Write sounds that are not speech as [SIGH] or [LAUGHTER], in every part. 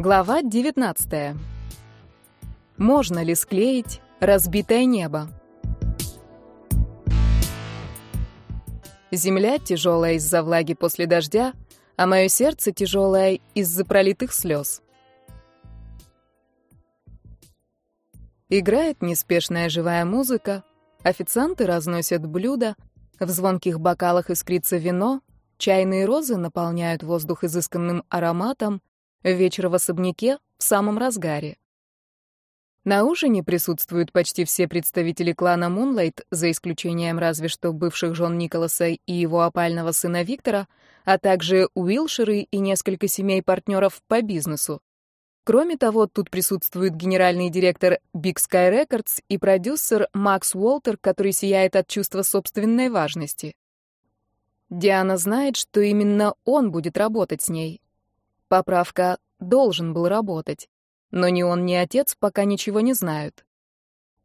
Глава 19. Можно ли склеить разбитое небо? Земля тяжелая из-за влаги после дождя, а мое сердце тяжелое из-за пролитых слез. Играет неспешная живая музыка, официанты разносят блюда, в звонких бокалах искрится вино, чайные розы наполняют воздух изысканным ароматом, вечер в особняке в самом разгаре. На ужине присутствуют почти все представители клана Мунлайт, за исключением разве что бывших жен Николаса и его опального сына Виктора, а также Уилшеры и несколько семей-партнеров по бизнесу. Кроме того, тут присутствует генеральный директор Big Sky Records и продюсер Макс Уолтер, который сияет от чувства собственной важности. Диана знает, что именно он будет работать с ней. Поправка «должен был работать». Но ни он, ни отец пока ничего не знают.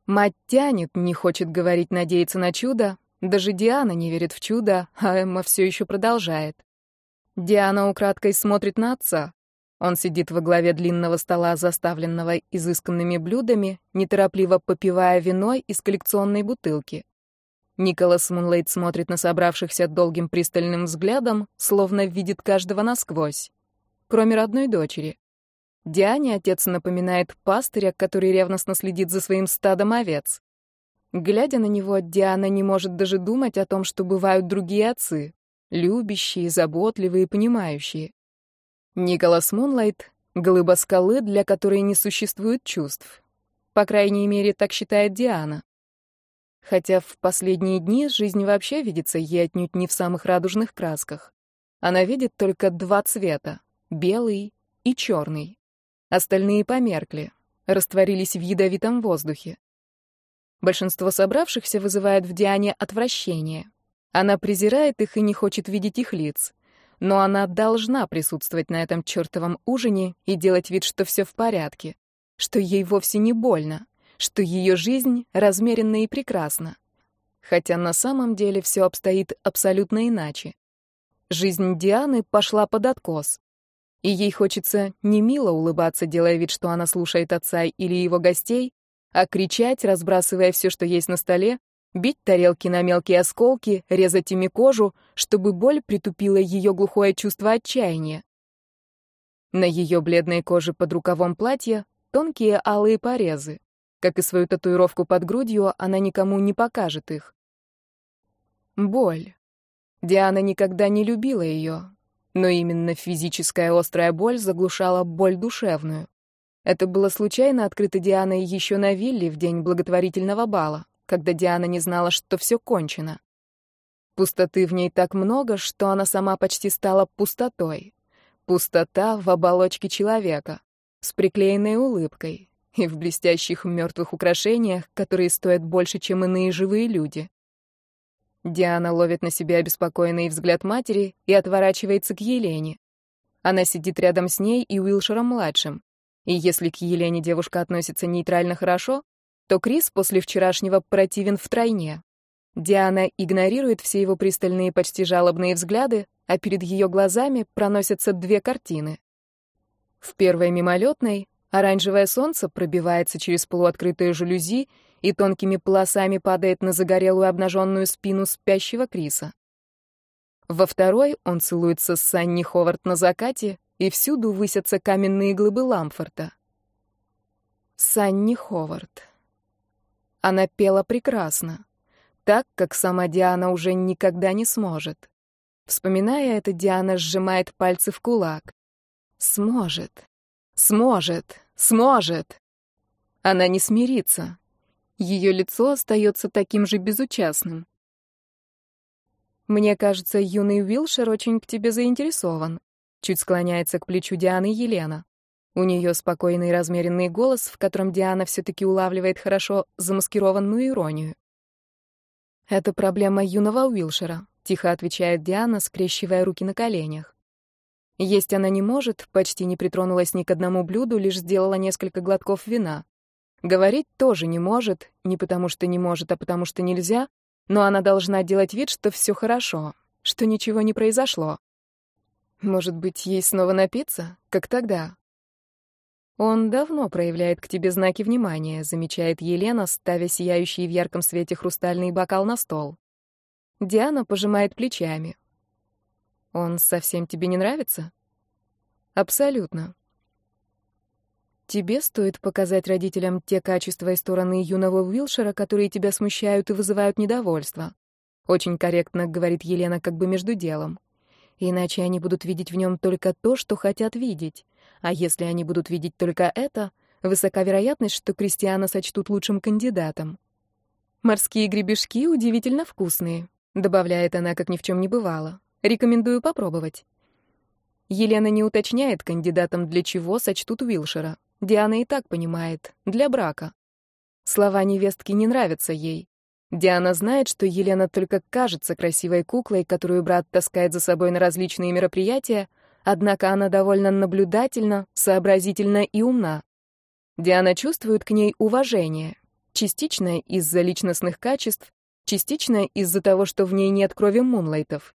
Мать тянет, не хочет говорить, надеяться на чудо. Даже Диана не верит в чудо, а Эмма все еще продолжает. Диана украдкой смотрит на отца. Он сидит во главе длинного стола, заставленного изысканными блюдами, неторопливо попивая вино из коллекционной бутылки. Николас Мунлейт смотрит на собравшихся долгим пристальным взглядом, словно видит каждого насквозь. Кроме родной дочери. Диане отец напоминает пастыря, который ревностно следит за своим стадом овец. Глядя на него, Диана не может даже думать о том, что бывают другие отцы, любящие, заботливые, понимающие. Николас Мунлайт — глыба скалы, для которой не существует чувств. По крайней мере, так считает Диана. Хотя в последние дни жизнь вообще видится ей отнюдь не в самых радужных красках. Она видит только два цвета — белый и черный. Остальные померкли, растворились в ядовитом воздухе. Большинство собравшихся вызывает в Диане отвращение. Она презирает их и не хочет видеть их лиц. Но она должна присутствовать на этом чертовом ужине и делать вид, что все в порядке, что ей вовсе не больно, что ее жизнь размеренна и прекрасна. Хотя на самом деле все обстоит абсолютно иначе. Жизнь Дианы пошла под откос. И ей хочется не мило улыбаться, делая вид, что она слушает отца или его гостей, а кричать, разбрасывая все, что есть на столе, бить тарелки на мелкие осколки, резать ими кожу, чтобы боль притупила ее глухое чувство отчаяния. На ее бледной коже под рукавом платья тонкие алые порезы. Как и свою татуировку под грудью, она никому не покажет их. Боль. Диана никогда не любила ее, но именно физическая острая боль заглушала боль душевную. Это было случайно открыто Дианой еще на вилле в день благотворительного бала, когда Диана не знала, что все кончено. Пустоты в ней так много, что она сама почти стала пустотой. Пустота в оболочке человека, с приклеенной улыбкой и в блестящих мертвых украшениях, которые стоят больше, чем иные живые люди. Диана ловит на себя обеспокоенный взгляд матери и отворачивается к Елене. Она сидит рядом с ней и Уилшером-младшим. И если к Елене девушка относится нейтрально хорошо, то Крис после вчерашнего противен втройне. Диана игнорирует все его пристальные, почти жалобные взгляды, а перед ее глазами проносятся две картины. В первой мимолетной оранжевое солнце пробивается через полуоткрытые жалюзи и тонкими полосами падает на загорелую обнаженную спину спящего Криса. Во второй он целуется с Санни Ховард на закате, и всюду высятся каменные глыбы Ламфорта. Санни Ховард. Она пела прекрасно, так, как сама Диана уже никогда не сможет. Вспоминая это, Диана сжимает пальцы в кулак. Сможет, сможет, сможет. Она не смирится, ее лицо остается таким же безучастным. «Мне кажется, юный Уилшер очень к тебе заинтересован», чуть склоняется к плечу Дианы Елена. У нее спокойный размеренный голос, в котором Диана все-таки улавливает хорошо замаскированную иронию. «Это проблема юного Уилшера», — тихо отвечает Диана, скрещивая руки на коленях. Есть она не может, почти не притронулась ни к одному блюду, лишь сделала несколько глотков вина. Говорить тоже не может, не потому что не может, а потому что нельзя, но она должна делать вид, что все хорошо, что ничего не произошло. Может быть, ей снова напиться, как тогда? Он давно проявляет к тебе знаки внимания, замечает Елена, ставя сияющий в ярком свете хрустальный бокал на стол. Диана пожимает плечами. Он совсем тебе не нравится? Абсолютно. Тебе стоит показать родителям те качества и стороны юного Уилшера, которые тебя смущают и вызывают недовольство. Очень корректно говорит Елена как бы между делом. Иначе они будут видеть в нем только то, что хотят видеть. А если они будут видеть только это, высока вероятность, что Кристиана сочтут лучшим кандидатом. «Морские гребешки удивительно вкусные», — добавляет она, как ни в чем не бывало. «Рекомендую попробовать». Елена не уточняет кандидатам, для чего сочтут Уилшера. Диана и так понимает. Для брака. Слова невестки не нравятся ей. Диана знает, что Елена только кажется красивой куклой, которую брат таскает за собой на различные мероприятия, однако она довольно наблюдательна, сообразительна и умна. Диана чувствует к ней уважение, частично из-за личностных качеств, частично из-за того, что в ней нет крови Мунлайтов.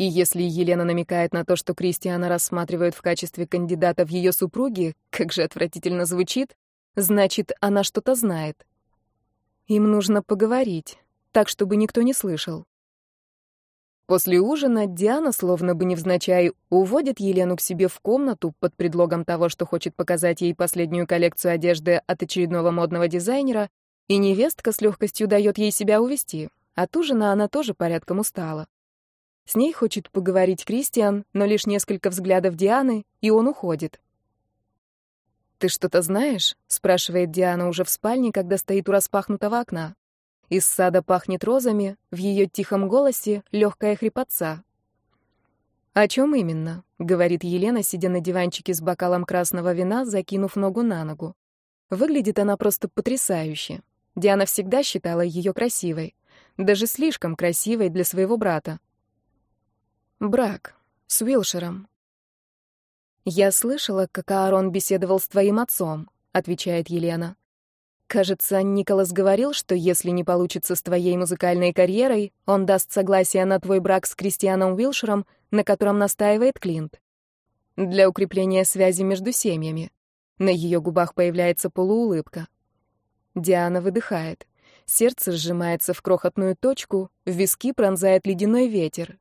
И если Елена намекает на то, что Кристиана рассматривают в качестве кандидата в ее супруги, как же отвратительно звучит, значит, она что-то знает. Им нужно поговорить, так, чтобы никто не слышал. После ужина Диана, словно бы невзначай, уводит Елену к себе в комнату под предлогом того, что хочет показать ей последнюю коллекцию одежды от очередного модного дизайнера, и невестка с легкостью дает ей себя увести. От ужина она тоже порядком устала. С ней хочет поговорить Кристиан, но лишь несколько взглядов Дианы, и он уходит. «Ты что-то знаешь?» — спрашивает Диана уже в спальне, когда стоит у распахнутого окна. Из сада пахнет розами, в ее тихом голосе легкая хрипотца. «О чем именно?» — говорит Елена, сидя на диванчике с бокалом красного вина, закинув ногу на ногу. Выглядит она просто потрясающе. Диана всегда считала ее красивой. Даже слишком красивой для своего брата. Брак. С Уилшером. «Я слышала, как Аарон беседовал с твоим отцом», — отвечает Елена. «Кажется, Николас говорил, что если не получится с твоей музыкальной карьерой, он даст согласие на твой брак с Кристианом Уилшером, на котором настаивает Клинт. Для укрепления связи между семьями». На ее губах появляется полуулыбка. Диана выдыхает. Сердце сжимается в крохотную точку, в виски пронзает ледяной ветер.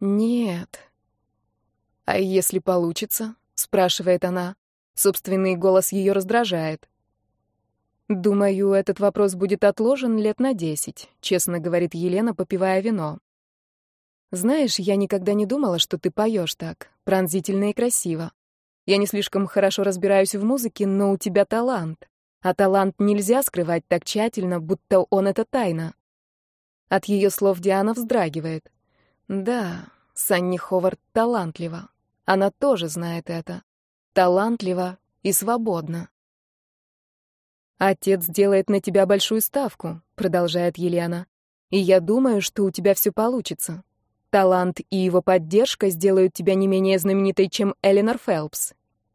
«Нет», «А если получится?» — спрашивает она. Собственный голос ее раздражает. «Думаю, этот вопрос будет отложен лет на десять», — честно говорит Елена, попивая вино. «Знаешь, я никогда не думала, что ты поешь так, пронзительно и красиво. Я не слишком хорошо разбираюсь в музыке, но у тебя талант. А талант нельзя скрывать так тщательно, будто он — это тайна». От ее слов Диана вздрагивает. «Да, Санни Ховард талантлива. Она тоже знает это. Талантлива и свободна. «Отец делает на тебя большую ставку», — продолжает Елена. «И я думаю, что у тебя все получится. Талант и его поддержка сделают тебя не менее знаменитой, чем Эленор Фелпс.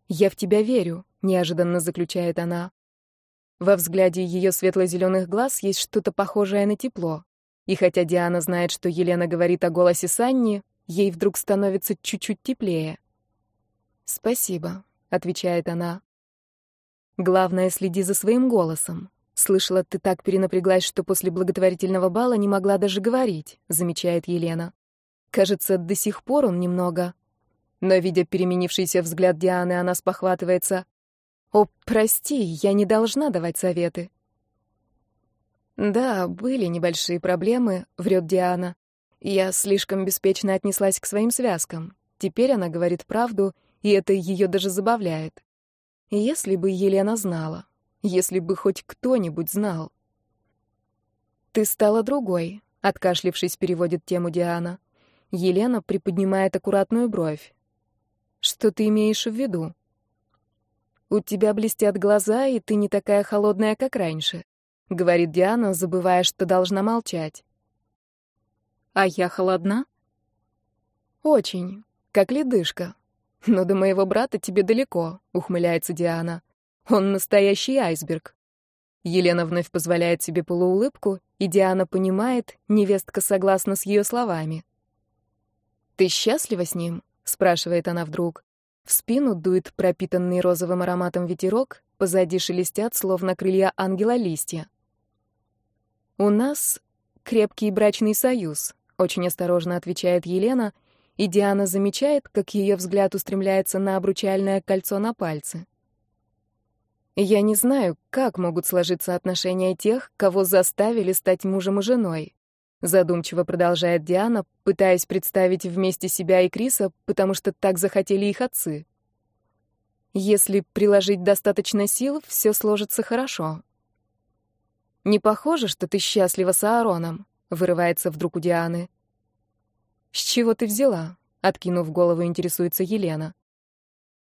Я в тебя верю», — неожиданно заключает она. Во взгляде ее светло-зеленых глаз есть что-то похожее на тепло. И хотя Диана знает, что Елена говорит о голосе Санни, ей вдруг становится чуть-чуть теплее. «Спасибо», — отвечает она. «Главное, следи за своим голосом. Слышала, ты так перенапряглась, что после благотворительного бала не могла даже говорить», — замечает Елена. «Кажется, до сих пор он немного...» Но, видя переменившийся взгляд Дианы, она спохватывается. «О, прости, я не должна давать советы». «Да, были небольшие проблемы», — врет Диана. «Я слишком беспечно отнеслась к своим связкам. Теперь она говорит правду, и это ее даже забавляет. Если бы Елена знала, если бы хоть кто-нибудь знал. «Ты стала другой», — откашлившись, переводит тему Диана. Елена приподнимает аккуратную бровь. «Что ты имеешь в виду?» «У тебя блестят глаза, и ты не такая холодная, как раньше», — говорит Диана, забывая, что должна молчать. «А я холодна?» «Очень, как ледышка», «Но до моего брата тебе далеко», — ухмыляется Диана. «Он настоящий айсберг». Елена вновь позволяет себе полуулыбку, и Диана понимает, невестка согласна с ее словами. «Ты счастлива с ним?» — спрашивает она вдруг. В спину дует пропитанный розовым ароматом ветерок, позади шелестят, словно крылья ангела листья. «У нас крепкий брачный союз», — очень осторожно отвечает Елена, и Диана замечает, как ее взгляд устремляется на обручальное кольцо на пальце. «Я не знаю, как могут сложиться отношения тех, кого заставили стать мужем и женой. Задумчиво продолжает Диана, пытаясь представить вместе себя и Криса, потому что так захотели их отцы. Если приложить достаточно сил, все сложится хорошо. Не похоже, что ты счастлива с Аароном, вырывается вдруг у Дианы. С чего ты взяла? Откинув голову, интересуется Елена.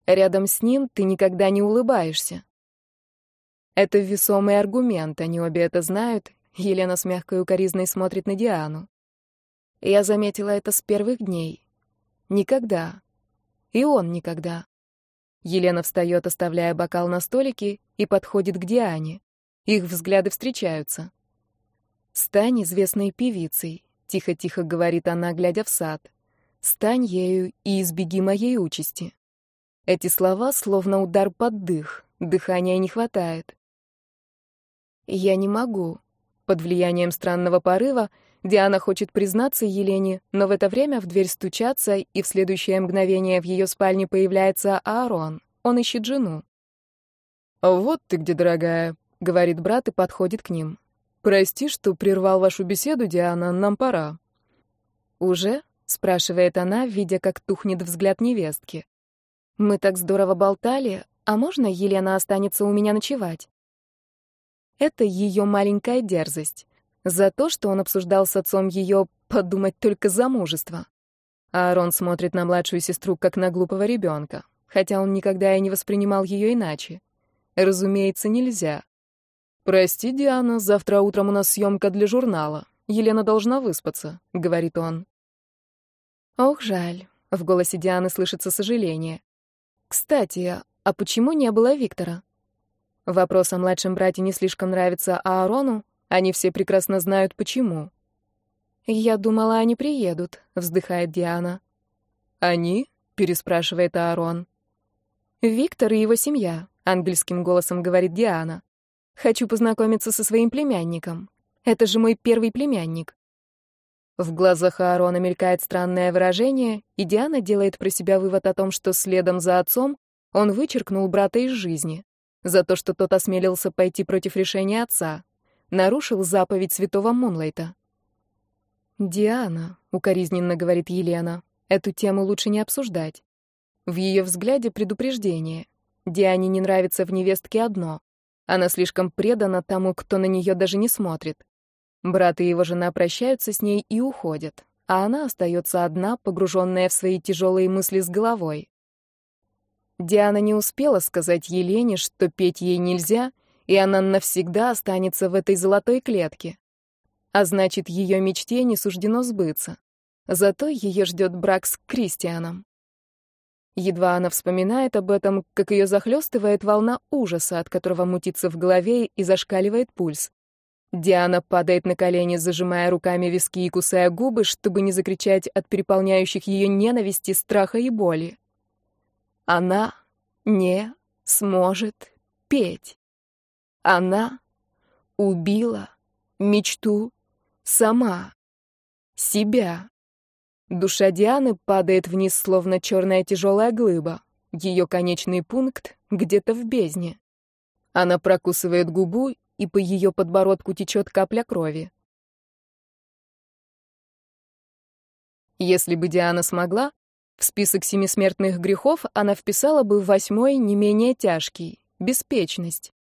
Рядом с ним ты никогда не улыбаешься. Это весомый аргумент, они обе это знают Елена с мягкой укоризной смотрит на Диану. Я заметила это с первых дней. Никогда. И он никогда. Елена встает, оставляя бокал на столике, и подходит к Диане. Их взгляды встречаются. «Стань известной певицей», — тихо-тихо говорит она, глядя в сад. «Стань ею и избеги моей участи». Эти слова словно удар под дых, дыхания не хватает. «Я не могу», под влиянием странного порыва Диана хочет признаться Елене, но в это время в дверь стучатся, и в следующее мгновение в ее спальне появляется Аарон. Он ищет жену. «Вот ты где, дорогая», — говорит брат и подходит к ним. «Прости, что прервал вашу беседу, Диана, нам пора». «Уже?» — спрашивает она, видя, как тухнет взгляд невестки. «Мы так здорово болтали, а можно Елена останется у меня ночевать?» Это ее маленькая дерзость. За то, что он обсуждал с отцом ее подумать только замужество. Аарон смотрит на младшую сестру как на глупого ребенка, хотя он никогда и не воспринимал ее иначе. Разумеется, нельзя. «Прости, Диана, завтра утром у нас съемка для журнала. Елена должна выспаться», — говорит он. «Ох, жаль», — в голосе Дианы слышится сожаление. «Кстати, а почему не было Виктора?» Вопрос о младшем брате не слишком нравится Аарону, они все прекрасно знают, почему. «Я думала, они приедут», — вздыхает Диана. «Они?» — переспрашивает Аарон. «Виктор и его семья», — ангельским голосом говорит Диана. «Хочу познакомиться со своим племянником. Это же мой первый племянник». В глазах Аарона мелькает странное выражение, и Диана делает про себя вывод о том, что следом за отцом он вычеркнул брата из жизни за то, что тот осмелился пойти против решения отца, нарушил заповедь святого Мунлайта. «Диана», — укоризненно говорит Елена, — «эту тему лучше не обсуждать». В ее взгляде предупреждение. Диане не нравится в невестке одно. Она слишком предана тому, кто на нее даже не смотрит. Брат и его жена прощаются с ней и уходят, а она остается одна, погруженная в свои тяжелые мысли с головой. Диана не успела сказать Елене, что петь ей нельзя, и она навсегда останется в этой золотой клетке. А значит, ее мечте не суждено сбыться. Зато ее ждет брак с Кристианом. Едва она вспоминает об этом, как ее захлестывает волна ужаса, от которого мутится в голове и зашкаливает пульс. Диана падает на колени, зажимая руками виски и кусая губы, чтобы не закричать от переполняющих ее ненависти, страха и боли. Она не сможет петь. Она убила мечту сама, себя. Душа Дианы падает вниз, словно черная тяжелая глыба. Ее конечный пункт где-то в бездне. Она прокусывает губу, и по ее подбородку течет капля крови. Если бы Диана смогла, в список семи смертных грехов она вписала бы восьмой, не менее тяжкий — беспечность.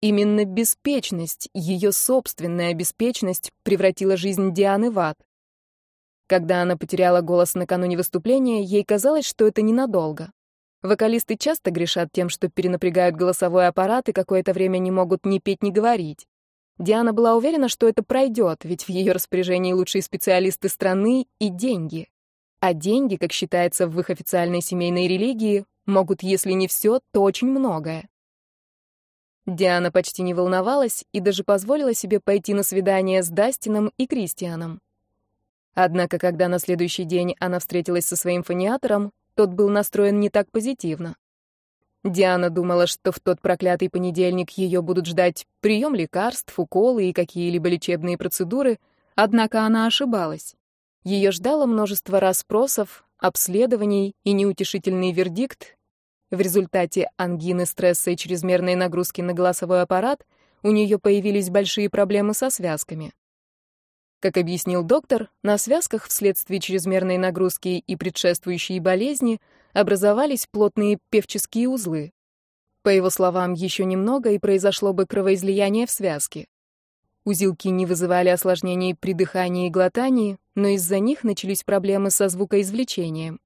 Именно беспечность, ее собственная беспечность, превратила жизнь Дианы в ад. Когда она потеряла голос накануне выступления, ей казалось, что это ненадолго. Вокалисты часто грешат тем, что перенапрягают голосовой аппарат и какое-то время не могут ни петь, ни говорить. Диана была уверена, что это пройдет, ведь в ее распоряжении лучшие специалисты страны и деньги. А деньги, как считается в их официальной семейной религии, могут, если не все, то очень многое. Диана почти не волновалась и даже позволила себе пойти на свидание с Дастином и Кристианом. Однако, когда на следующий день она встретилась со своим фониатором, тот был настроен не так позитивно. Диана думала, что в тот проклятый понедельник ее будут ждать прием лекарств, уколы и какие-либо лечебные процедуры, однако она ошибалась. Ее ждало множество расспросов, обследований и неутешительный вердикт. В результате ангины, стресса и чрезмерной нагрузки на голосовой аппарат у нее появились большие проблемы со связками. Как объяснил доктор, на связках вследствие чрезмерной нагрузки и предшествующей болезни образовались плотные певческие узлы. По его словам, еще немного, и произошло бы кровоизлияние в связке. Узелки не вызывали осложнений при дыхании и глотании, но из-за них начались проблемы со звукоизвлечением.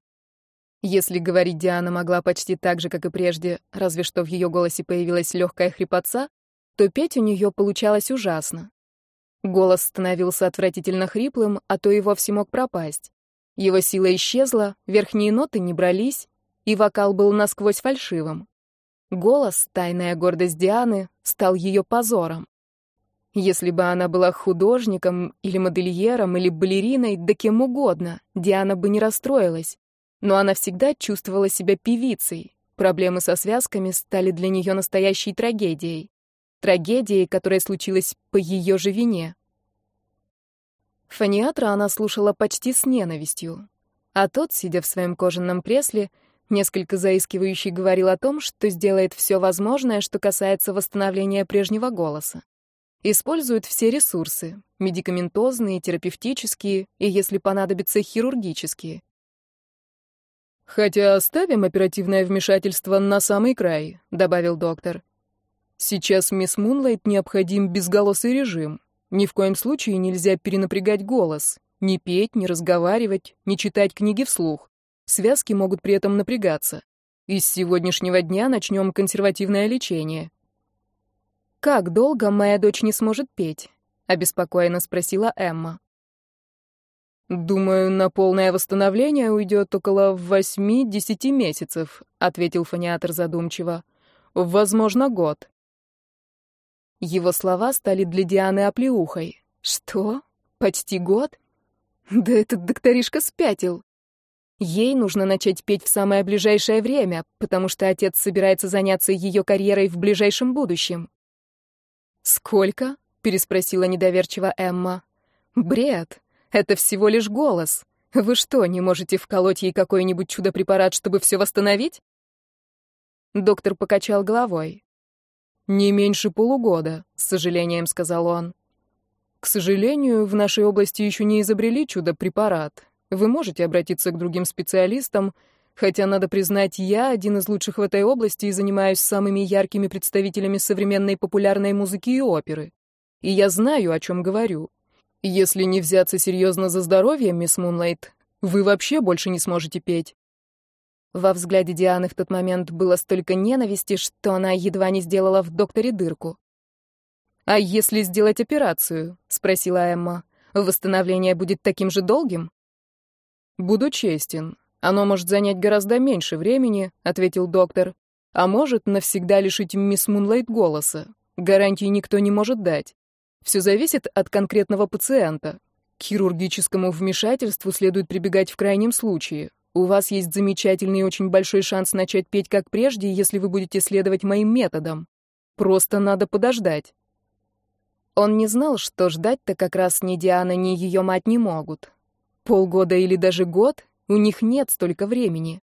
Если говорить Диана могла почти так же, как и прежде, разве что в ее голосе появилась легкая хрипотца, то петь у нее получалось ужасно. Голос становился отвратительно хриплым, а то и вовсе мог пропасть. Его сила исчезла, верхние ноты не брались, и вокал был насквозь фальшивым. Голос, тайная гордость Дианы, стал ее позором. Если бы она была художником или модельером или балериной, да кем угодно, Диана бы не расстроилась. Но она всегда чувствовала себя певицей. Проблемы со связками стали для нее настоящей трагедией. Трагедией, которая случилась по ее же вине. Фониатра она слушала почти с ненавистью. А тот, сидя в своем кожаном кресле, несколько заискивающий говорил о том, что сделает все возможное, что касается восстановления прежнего голоса. Использует все ресурсы — медикаментозные, терапевтические и, если понадобится, хирургические. «Хотя оставим оперативное вмешательство на самый край», — добавил доктор. «Сейчас мисс Мунлайт необходим безголосый режим. Ни в коем случае нельзя перенапрягать голос. Не петь, не разговаривать, не читать книги вслух. Связки могут при этом напрягаться. И с сегодняшнего дня начнем консервативное лечение. «Как долго моя дочь не сможет петь?» — обеспокоенно спросила Эмма. «Думаю, на полное восстановление уйдет около восьми-десяти месяцев», — ответил фониатор задумчиво. «Возможно, год. Его слова стали для Дианы оплеухой. Что? Почти год? Да этот докторишка спятил. Ей нужно начать петь в самое ближайшее время, потому что отец собирается заняться ее карьерой в ближайшем будущем. «Сколько?» — переспросила недоверчиво Эмма. «Бред. Это всего лишь голос. Вы что, не можете вколоть ей какой-нибудь чудо-препарат, чтобы все восстановить?» Доктор покачал головой. «Не меньше полугода», — с сожалением сказал он. «К сожалению, в нашей области еще не изобрели чудо-препарат. Вы можете обратиться к другим специалистам, хотя, надо признать, я один из лучших в этой области и занимаюсь самыми яркими представителями современной популярной музыки и оперы. И я знаю, о чем говорю. Если не взяться серьезно за здоровье, мисс Мунлайт, вы вообще больше не сможете петь. Во взгляде Дианы в тот момент было столько ненависти, что она едва не сделала в докторе дырку. «А если сделать операцию?» — спросила Эмма. «Восстановление будет таким же долгим?» «Буду честен. Оно может занять гораздо меньше времени», — ответил доктор. «А может навсегда лишить мисс Мунлайт голоса. Гарантии никто не может дать. Все зависит от конкретного пациента. К хирургическому вмешательству следует прибегать в крайнем случае. У вас есть замечательный и очень большой шанс начать петь как прежде, если вы будете следовать моим методам. Просто надо подождать. Он не знал, что ждать-то как раз ни Диана, ни ее мать не могут. Полгода или даже год у них нет столько времени.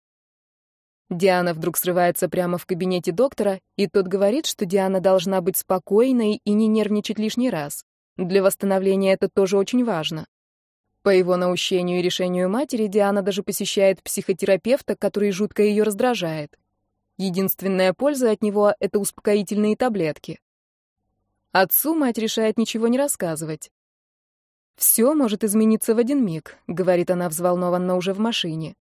Диана вдруг срывается прямо в кабинете доктора, и тот говорит, что Диана должна быть спокойной и не нервничать лишний раз. Для восстановления это тоже очень важно. По его наущению и решению матери Диана даже посещает психотерапевта, который жутко ее раздражает. Единственная польза от него — это успокоительные таблетки. Отцу мать решает ничего не рассказывать. «Все может измениться в один миг», — говорит она взволнованно уже в машине.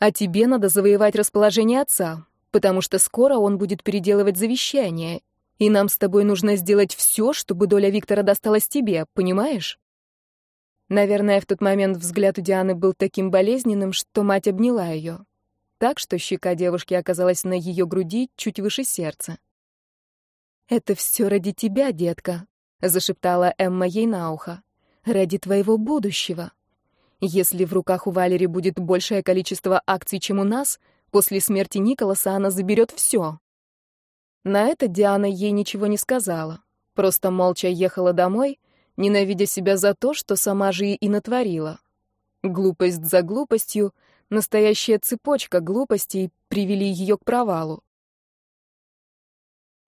«А тебе надо завоевать расположение отца, потому что скоро он будет переделывать завещание, и нам с тобой нужно сделать все, чтобы доля Виктора досталась тебе, понимаешь?» Наверное, в тот момент взгляд у Дианы был таким болезненным, что мать обняла ее. Так что щека девушки оказалась на ее груди чуть выше сердца. «Это все ради тебя, детка», — зашептала Эмма ей на ухо. «Ради твоего будущего. Если в руках у Валери будет большее количество акций, чем у нас, После смерти Николаса она заберет все. На это Диана ей ничего не сказала. Просто молча ехала домой, ненавидя себя за то, что сама же и натворила. Глупость за глупостью, настоящая цепочка глупостей привели ее к провалу.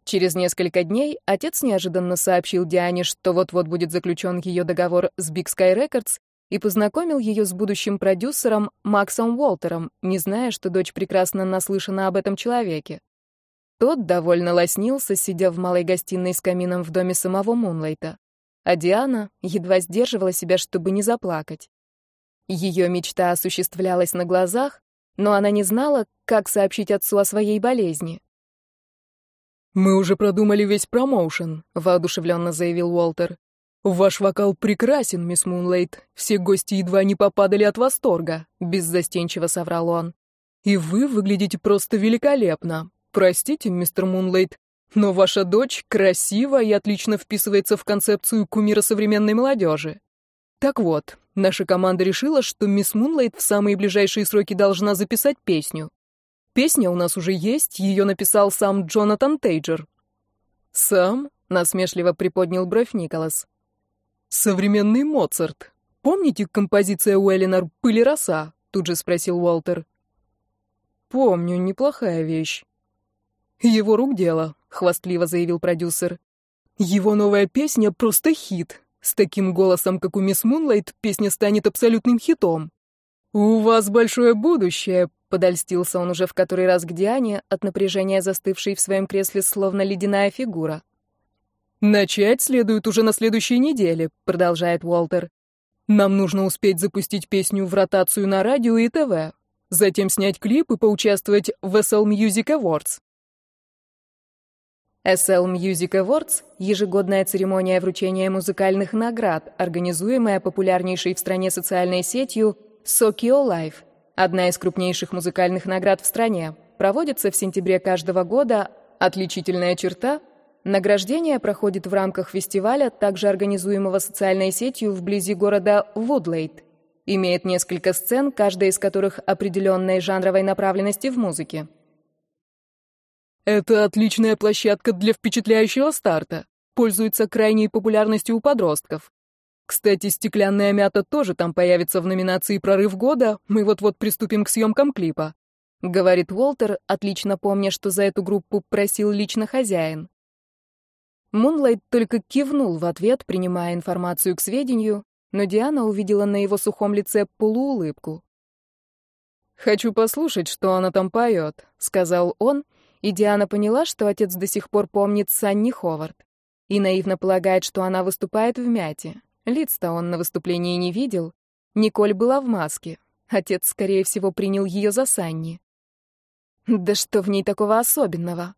Через несколько дней отец неожиданно сообщил Диане, что вот-вот будет заключен ее договор с Big Sky Records, и познакомил ее с будущим продюсером Максом Уолтером, не зная, что дочь прекрасно наслышана об этом человеке. Тот довольно лоснился, сидя в малой гостиной с камином в доме самого Мунлайта. А Диана едва сдерживала себя, чтобы не заплакать. Ее мечта осуществлялась на глазах, но она не знала, как сообщить отцу о своей болезни. «Мы уже продумали весь промоушен», — воодушевленно заявил Уолтер. «Ваш вокал прекрасен, мисс Мунлейт. Все гости едва не попадали от восторга», — беззастенчиво соврал он. «И вы выглядите просто великолепно. Простите, мистер Мунлейт, но ваша дочь красива и отлично вписывается в концепцию кумира современной молодежи. Так вот, наша команда решила, что мисс Мунлайт в самые ближайшие сроки должна записать песню. Песня у нас уже есть, ее написал сам Джонатан Тейджер. Сам? насмешливо приподнял бровь Николас. Современный Моцарт. Помните композиция Уэллинор «Пыль и роса»? Тут же спросил Уолтер. Помню, неплохая вещь. Его рук дело, хвастливо заявил продюсер. Его новая песня просто хит. С таким голосом, как у мисс Мунлайт, песня станет абсолютным хитом. У вас большое будущее, Подольстился он уже в который раз к Диане, от напряжения застывшей в своем кресле словно ледяная фигура. «Начать следует уже на следующей неделе», — продолжает Уолтер. «Нам нужно успеть запустить песню в ротацию на радио и ТВ, затем снять клип и поучаствовать в SL Music Awards». SL Music Awards — ежегодная церемония вручения музыкальных наград, организуемая популярнейшей в стране социальной сетью Sokio Life — Одна из крупнейших музыкальных наград в стране. Проводится в сентябре каждого года. Отличительная черта — награждение проходит в рамках фестиваля, также организуемого социальной сетью вблизи города Вудлейт. Имеет несколько сцен, каждая из которых определенной жанровой направленности в музыке. Это отличная площадка для впечатляющего старта. Пользуется крайней популярностью у подростков. Кстати, «Стеклянная мята» тоже там появится в номинации «Прорыв года». Мы вот-вот приступим к съемкам клипа. Говорит Уолтер, отлично помня, что за эту группу просил лично хозяин. Мунлайт только кивнул в ответ, принимая информацию к сведению, но Диана увидела на его сухом лице полуулыбку. «Хочу послушать, что она там поет», — сказал он, и Диана поняла, что отец до сих пор помнит Санни Ховард и наивно полагает, что она выступает в мяте. Лиц-то он на выступлении не видел. Николь была в маске. Отец, скорее всего, принял ее за Санни. Да что в ней такого особенного?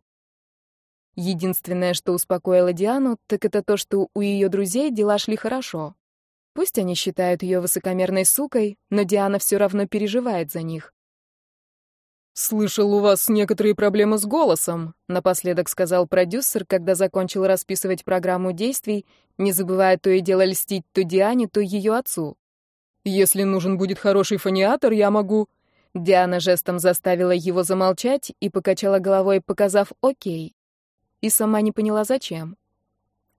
Единственное, что успокоило Диану, так это то, что у ее друзей дела шли хорошо. Пусть они считают ее высокомерной сукой, но Диана все равно переживает за них. «Слышал, у вас некоторые проблемы с голосом», — напоследок сказал продюсер, когда закончил расписывать программу действий, не забывая то и дело льстить то Диане, то ее отцу. «Если нужен будет хороший фониатор, я могу...» Диана жестом заставила его замолчать и покачала головой, показав «Окей». И сама не поняла, зачем.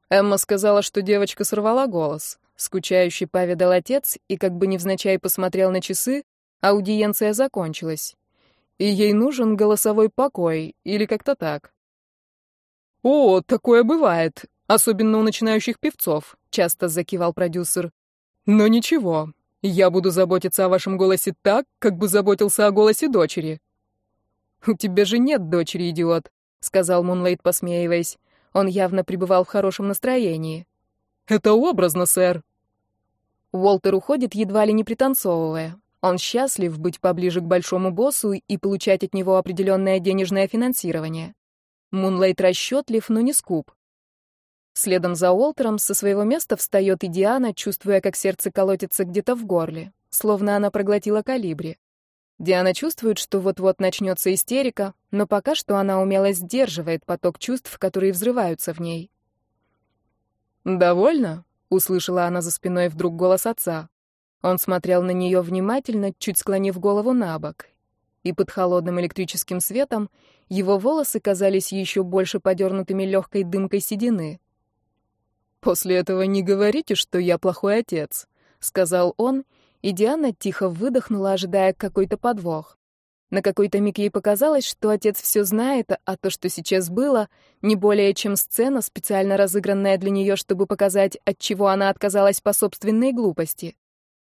Эмма сказала, что девочка сорвала голос. Скучающий поведал отец и как бы невзначай посмотрел на часы, аудиенция закончилась и ей нужен голосовой покой, или как-то так. «О, такое бывает, особенно у начинающих певцов», — часто закивал продюсер. «Но ничего, я буду заботиться о вашем голосе так, как бы заботился о голосе дочери». «У тебя же нет дочери, идиот», — сказал Мунлейт, посмеиваясь. Он явно пребывал в хорошем настроении. «Это образно, сэр». Уолтер уходит, едва ли не пританцовывая. Он счастлив быть поближе к большому боссу и получать от него определенное денежное финансирование. Мунлайт расчетлив, но не скуп. Следом за Уолтером со своего места встает и Диана, чувствуя, как сердце колотится где-то в горле, словно она проглотила калибри. Диана чувствует, что вот-вот начнется истерика, но пока что она умело сдерживает поток чувств, которые взрываются в ней. «Довольно?» — услышала она за спиной вдруг голос отца. Он смотрел на нее внимательно, чуть склонив голову на бок. и под холодным электрическим светом его волосы казались еще больше подернутыми легкой дымкой седины. «После этого не говорите, что я плохой отец», — сказал он, и Диана тихо выдохнула, ожидая какой-то подвох. На какой-то миг ей показалось, что отец все знает, а то, что сейчас было, не более чем сцена, специально разыгранная для нее, чтобы показать, от чего она отказалась по собственной глупости.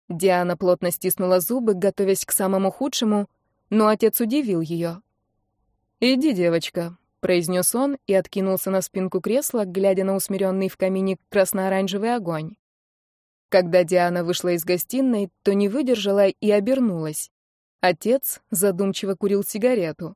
Диана плотно стиснула зубы, готовясь к самому худшему, но отец удивил ее. «Иди, девочка», — произнес он и откинулся на спинку кресла, глядя на усмиренный в камине красно-оранжевый огонь. Когда Диана вышла из гостиной, то не выдержала и обернулась. Отец задумчиво курил сигарету.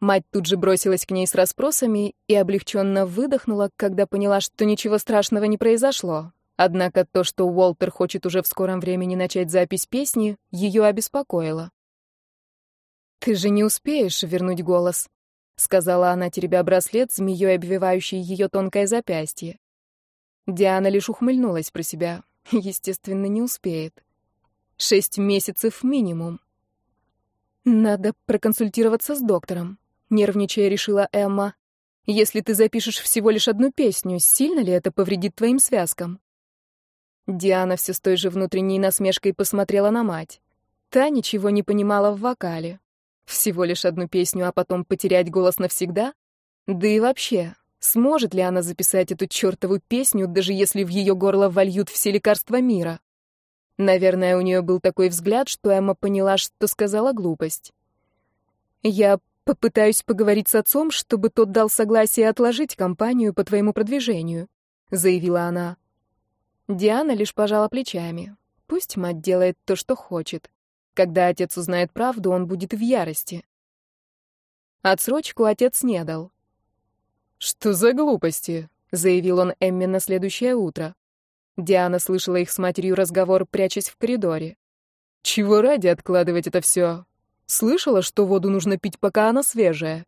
Мать тут же бросилась к ней с расспросами и облегченно выдохнула, когда поняла, что ничего страшного не произошло. Однако то, что Уолтер хочет уже в скором времени начать запись песни, ее обеспокоило. «Ты же не успеешь вернуть голос», — сказала она, теребя браслет, змеей обвивающий ее тонкое запястье. Диана лишь ухмыльнулась про себя. Естественно, не успеет. Шесть месяцев минимум. «Надо проконсультироваться с доктором», — нервничая решила Эмма. «Если ты запишешь всего лишь одну песню, сильно ли это повредит твоим связкам?» Диана все с той же внутренней насмешкой посмотрела на мать. Та ничего не понимала в вокале. Всего лишь одну песню, а потом потерять голос навсегда? Да и вообще, сможет ли она записать эту чертову песню, даже если в ее горло вольют все лекарства мира? Наверное, у нее был такой взгляд, что Эмма поняла, что сказала глупость. «Я попытаюсь поговорить с отцом, чтобы тот дал согласие отложить кампанию по твоему продвижению», — заявила она. Диана лишь пожала плечами. Пусть мать делает то, что хочет. Когда отец узнает правду, он будет в ярости. Отсрочку отец не дал. «Что за глупости?» — заявил он Эмме на следующее утро. Диана слышала их с матерью разговор, прячась в коридоре. «Чего ради откладывать это все? Слышала, что воду нужно пить, пока она свежая?»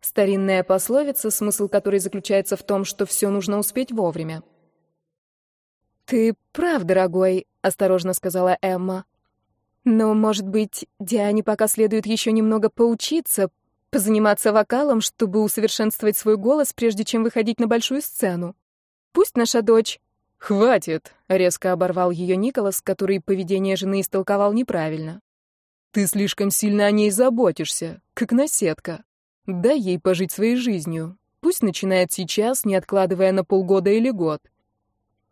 Старинная пословица, смысл которой заключается в том, что все нужно успеть вовремя. «Ты прав, дорогой», — осторожно сказала Эмма. «Но, может быть, Диане пока следует еще немного поучиться, позаниматься вокалом, чтобы усовершенствовать свой голос, прежде чем выходить на большую сцену. Пусть наша дочь...» «Хватит!» — резко оборвал ее Николас, который поведение жены истолковал неправильно. «Ты слишком сильно о ней заботишься, как наседка. Дай ей пожить своей жизнью. Пусть начинает сейчас, не откладывая на полгода или год.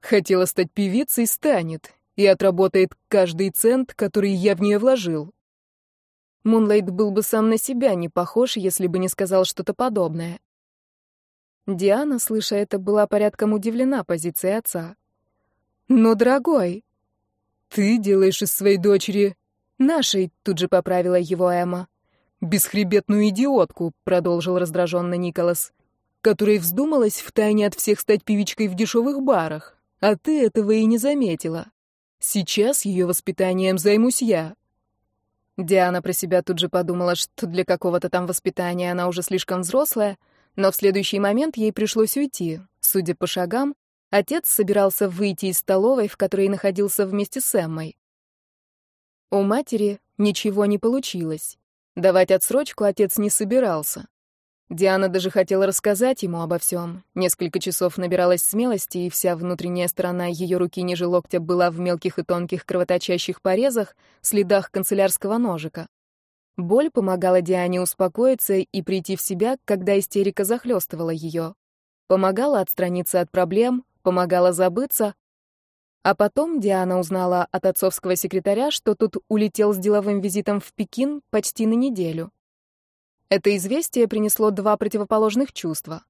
Хотела стать певицей, станет. И отработает каждый цент, который я в нее вложил. Мунлайт был бы сам на себя не похож, если бы не сказал что-то подобное. Диана, слыша это, была порядком удивлена позицией отца. «Но, дорогой...» «Ты делаешь из своей дочери...» «Нашей», — тут же поправила его Эмма. «Бесхребетную идиотку», — продолжил раздраженно Николас, «которой вздумалась втайне от всех стать певичкой в дешевых барах. А ты этого и не заметила. Сейчас ее воспитанием займусь я. Диана про себя тут же подумала, что для какого-то там воспитания она уже слишком взрослая, но в следующий момент ей пришлось уйти. Судя по шагам, отец собирался выйти из столовой, в которой находился вместе с Эммой. У матери ничего не получилось. Давать отсрочку отец не собирался. Диана даже хотела рассказать ему обо всем. Несколько часов набиралась смелости, и вся внутренняя сторона ее руки ниже локтя была в мелких и тонких кровоточащих порезах, следах канцелярского ножика. Боль помогала Диане успокоиться и прийти в себя, когда истерика захлестывала ее. Помогала отстраниться от проблем, помогала забыться. А потом Диана узнала от отцовского секретаря, что тут улетел с деловым визитом в Пекин почти на неделю. Это известие принесло два противоположных чувства.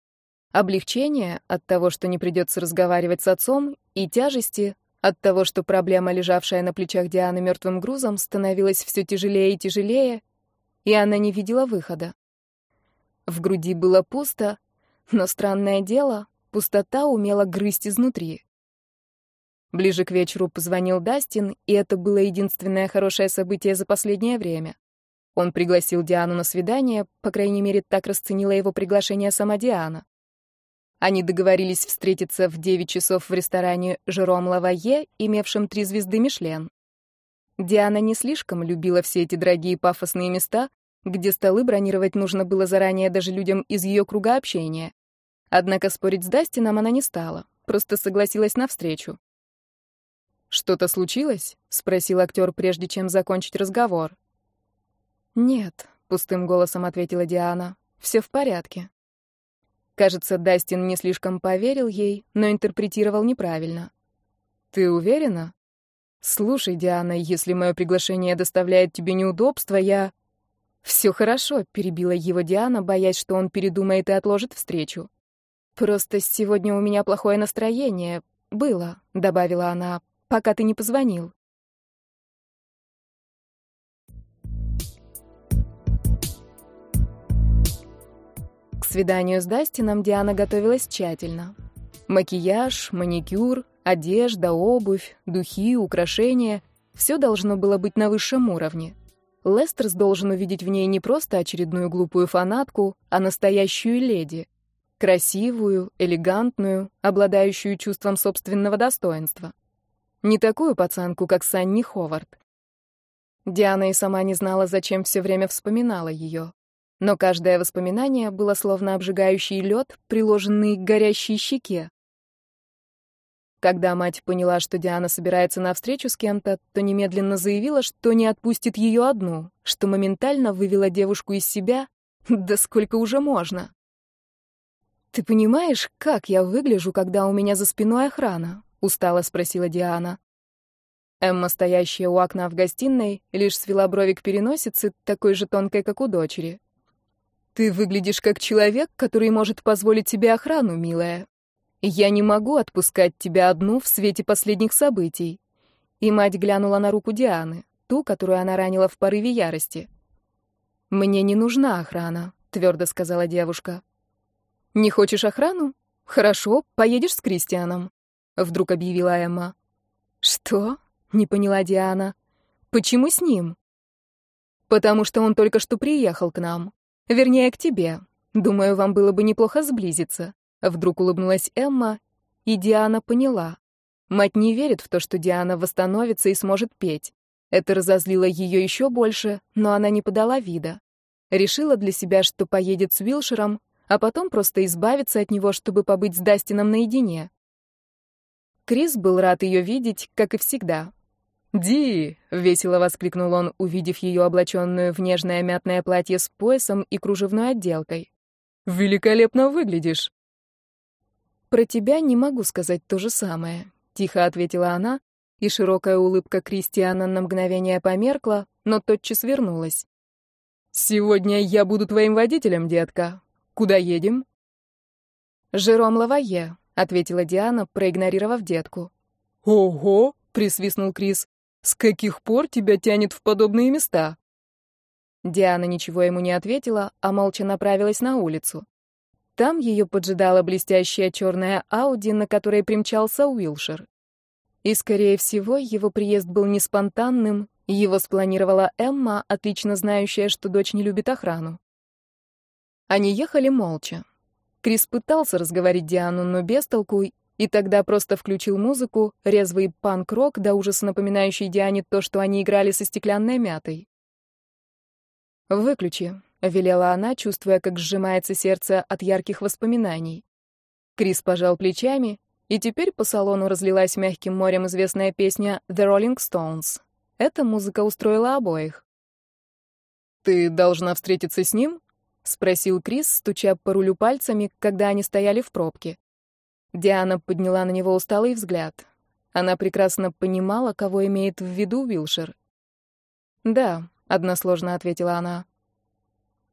Облегчение от того, что не придется разговаривать с отцом, и тяжести от того, что проблема, лежавшая на плечах Дианы мертвым грузом, становилась все тяжелее и тяжелее, и она не видела выхода. В груди было пусто, но странное дело, пустота умела грызть изнутри. Ближе к вечеру позвонил Дастин, и это было единственное хорошее событие за последнее время. Он пригласил Диану на свидание, по крайней мере, так расценила его приглашение сама Диана. Они договорились встретиться в 9 часов в ресторане «Жером Лавае», имевшем три звезды Мишлен. Диана не слишком любила все эти дорогие пафосные места, где столы бронировать нужно было заранее даже людям из ее круга общения. Однако спорить с Дастином она не стала, просто согласилась на встречу. «Что-то случилось?» — спросил актер, прежде чем закончить разговор. «Нет», — пустым голосом ответила Диана, — «все в порядке». Кажется, Дастин не слишком поверил ей, но интерпретировал неправильно. «Ты уверена?» «Слушай, Диана, если мое приглашение доставляет тебе неудобства, я...» «Все хорошо», — перебила его Диана, боясь, что он передумает и отложит встречу. «Просто сегодня у меня плохое настроение. Было», — добавила она, — «пока ты не позвонил». Свиданию с Дастином Диана готовилась тщательно. Макияж, маникюр, одежда, обувь, духи, украшения — все должно было быть на высшем уровне. Лестерс должен увидеть в ней не просто очередную глупую фанатку, а настоящую леди. Красивую, элегантную, обладающую чувством собственного достоинства. Не такую пацанку, как Санни Ховард. Диана и сама не знала, зачем все время вспоминала ее. Но каждое воспоминание было словно обжигающий лед, приложенный к горящей щеке. Когда мать поняла, что Диана собирается на встречу с кем-то, то немедленно заявила, что не отпустит ее одну, что моментально вывела девушку из себя. Да сколько уже можно? «Ты понимаешь, как я выгляжу, когда у меня за спиной охрана?» — устало спросила Диана. Эмма, стоящая у окна в гостиной, лишь свела брови к переносице, такой же тонкой, как у дочери. «Ты выглядишь как человек, который может позволить себе охрану, милая. Я не могу отпускать тебя одну в свете последних событий. И мать глянула на руку Дианы, ту, которую она ранила в порыве ярости. Мне не нужна охрана, твердо сказала девушка. Не хочешь охрану? Хорошо, поедешь с Кристианом, вдруг объявила Эмма. Что? не поняла Диана. Почему с ним? Потому что он только что приехал к нам. Вернее, к тебе. Думаю, вам было бы неплохо сблизиться. Вдруг улыбнулась Эмма, и Диана поняла. Мать не верит в то, что Диана восстановится и сможет петь. Это разозлило ее еще больше, но она не подала вида. Решила для себя, что поедет с Уилшером, а потом просто избавиться от него, чтобы побыть с Дастином наедине. Крис был рад ее видеть, как и всегда. «Ди!» — весело воскликнул он, увидев ее облаченную в нежное мятное платье с поясом и кружевной отделкой. «Великолепно выглядишь!» «Про тебя не могу сказать то же самое», — тихо ответила она, и широкая улыбка Кристиана на мгновение померкла, но тотчас вернулась. «Сегодня я буду твоим водителем, детка. Куда едем?» «Жером Лавае», — ответила Диана, проигнорировав детку. «Ого!» — присвистнул Крис. «С каких пор тебя тянет в подобные места?» Диана ничего ему не ответила, а молча направилась на улицу. Там ее поджидала блестящая черная Ауди, на которой примчался Уилшер. И, скорее всего, его приезд был не спонтанным, его спланировала Эмма, отлично знающая, что дочь не любит охрану. Они ехали молча. Крис пытался разговорить Диану, но без толку, и тогда просто включил музыку, резвый панк-рок, до ужаса напоминающий Диане то, что они играли со стеклянной мятой. «Выключи», — велела она, чувствуя, как сжимается сердце от ярких воспоминаний. Крис пожал плечами, и теперь по салону разлилась мягким морем известная песня «The Rolling Stones». Эта музыка устроила обоих. «Ты должна встретиться с ним?» — спросил Крис, стуча по рулю пальцами, когда они стояли в пробке. Диана подняла на него усталый взгляд. Она прекрасно понимала, кого имеет в виду Вилшер. «Да», — односложно ответила она.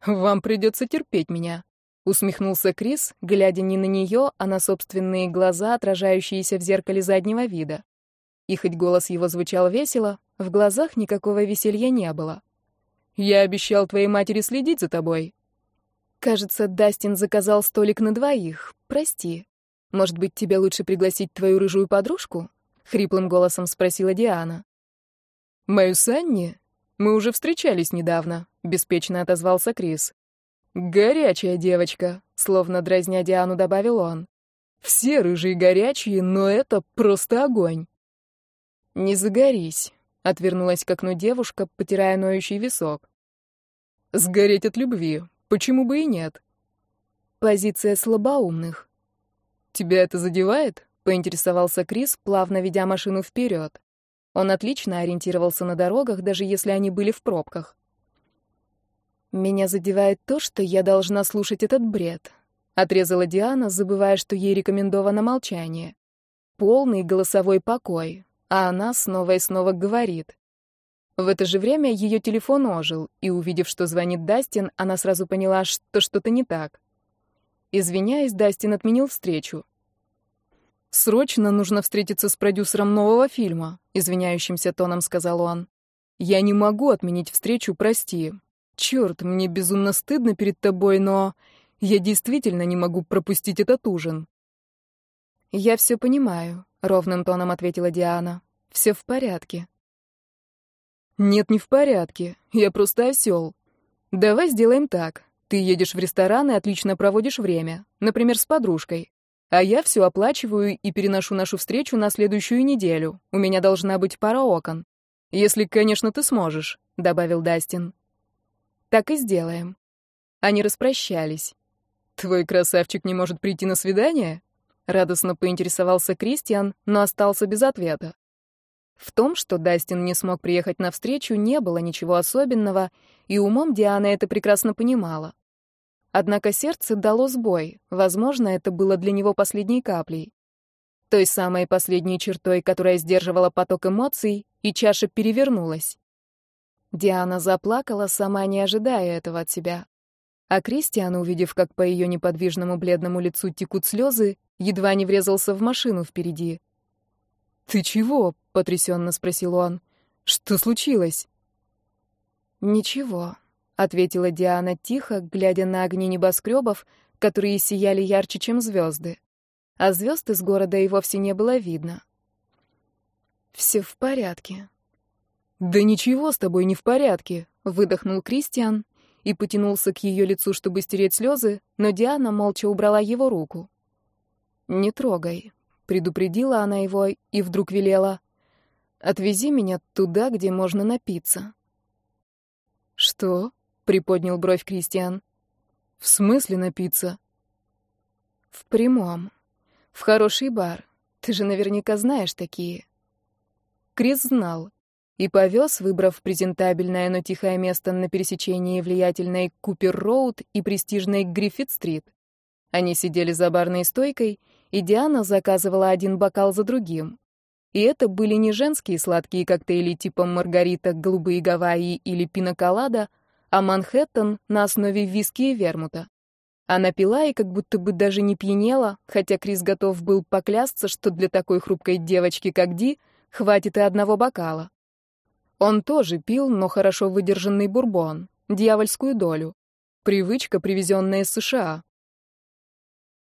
«Вам придется терпеть меня», — усмехнулся Крис, глядя не на нее, а на собственные глаза, отражающиеся в зеркале заднего вида. И хоть голос его звучал весело, в глазах никакого веселья не было. «Я обещал твоей матери следить за тобой». «Кажется, Дастин заказал столик на двоих. Прости. Может быть, тебе лучше пригласить твою рыжую подружку?» — хриплым голосом спросила Диана. «Мою Санни? Мы уже встречались недавно», — беспечно отозвался Крис. «Горячая девочка», — словно дразня Диану добавил он. «Все рыжие горячие, но это просто огонь». «Не загорись», — отвернулась к окну девушка, потирая ноющий висок. Сгореть от любви. Почему бы и нет? Позиция слабоумных. Тебя это задевает? поинтересовался Крис, плавно ведя машину вперед. Он отлично ориентировался на дорогах, даже если они были в пробках. Меня задевает то, что я должна слушать этот бред, отрезала Диана, забывая, что ей рекомендовано молчание. Полный голосовой покой, а она снова и снова говорит. В это же время ее телефон ожил, и, увидев, что звонит Дастин, она сразу поняла, что что-то не так. Извиняясь, Дастин отменил встречу. «Срочно нужно встретиться с продюсером нового фильма», — извиняющимся тоном сказал он. «Я не могу отменить встречу, прости. Черт, мне безумно стыдно перед тобой, но я действительно не могу пропустить этот ужин». «Я все понимаю», — ровным тоном ответила Диана. «Все в порядке». «Нет, не в порядке. Я просто осел. Давай сделаем так. Ты едешь в ресторан и отлично проводишь время, например, с подружкой. А я все оплачиваю и переношу нашу встречу на следующую неделю. У меня должна быть пара окон. Если, конечно, ты сможешь», — добавил Дастин. «Так и сделаем». Они распрощались. «Твой красавчик не может прийти на свидание?» Радостно поинтересовался Кристиан, но остался без ответа. В том, что Дастин не смог приехать на встречу, не было ничего особенного, и умом Диана это прекрасно понимала. Однако сердце дало сбой, возможно, это было для него последней каплей. Той самой последней чертой, которая сдерживала поток эмоций, и чаша перевернулась. Диана заплакала, сама не ожидая этого от себя. А Кристиан, увидев, как по ее неподвижному бледному лицу текут слезы, едва не врезался в машину впереди. «Ты чего?» — потрясенно спросил он. «Что случилось?» «Ничего», — ответила Диана тихо, глядя на огни небоскребов, которые сияли ярче, чем звезды. А звезд из города и вовсе не было видно. «Все в порядке». «Да ничего с тобой не в порядке», — выдохнул Кристиан и потянулся к ее лицу, чтобы стереть слезы, но Диана молча убрала его руку. «Не трогай», Предупредила она его и вдруг велела. «Отвези меня туда, где можно напиться». «Что?» — приподнял бровь Кристиан. «В смысле напиться?» «В прямом. В хороший бар. Ты же наверняка знаешь такие». Крис знал и повез, выбрав презентабельное, но тихое место на пересечении влиятельной Купер-Роуд и престижной Гриффит-стрит. Они сидели за барной стойкой, и Диана заказывала один бокал за другим. И это были не женские сладкие коктейли типа маргарита, голубые гавайи или пиноколада, а Манхэттен на основе виски и вермута. Она пила и как будто бы даже не пьянела, хотя Крис готов был поклясться, что для такой хрупкой девочки, как Ди, хватит и одного бокала. Он тоже пил, но хорошо выдержанный бурбон, дьявольскую долю. Привычка, привезенная из США.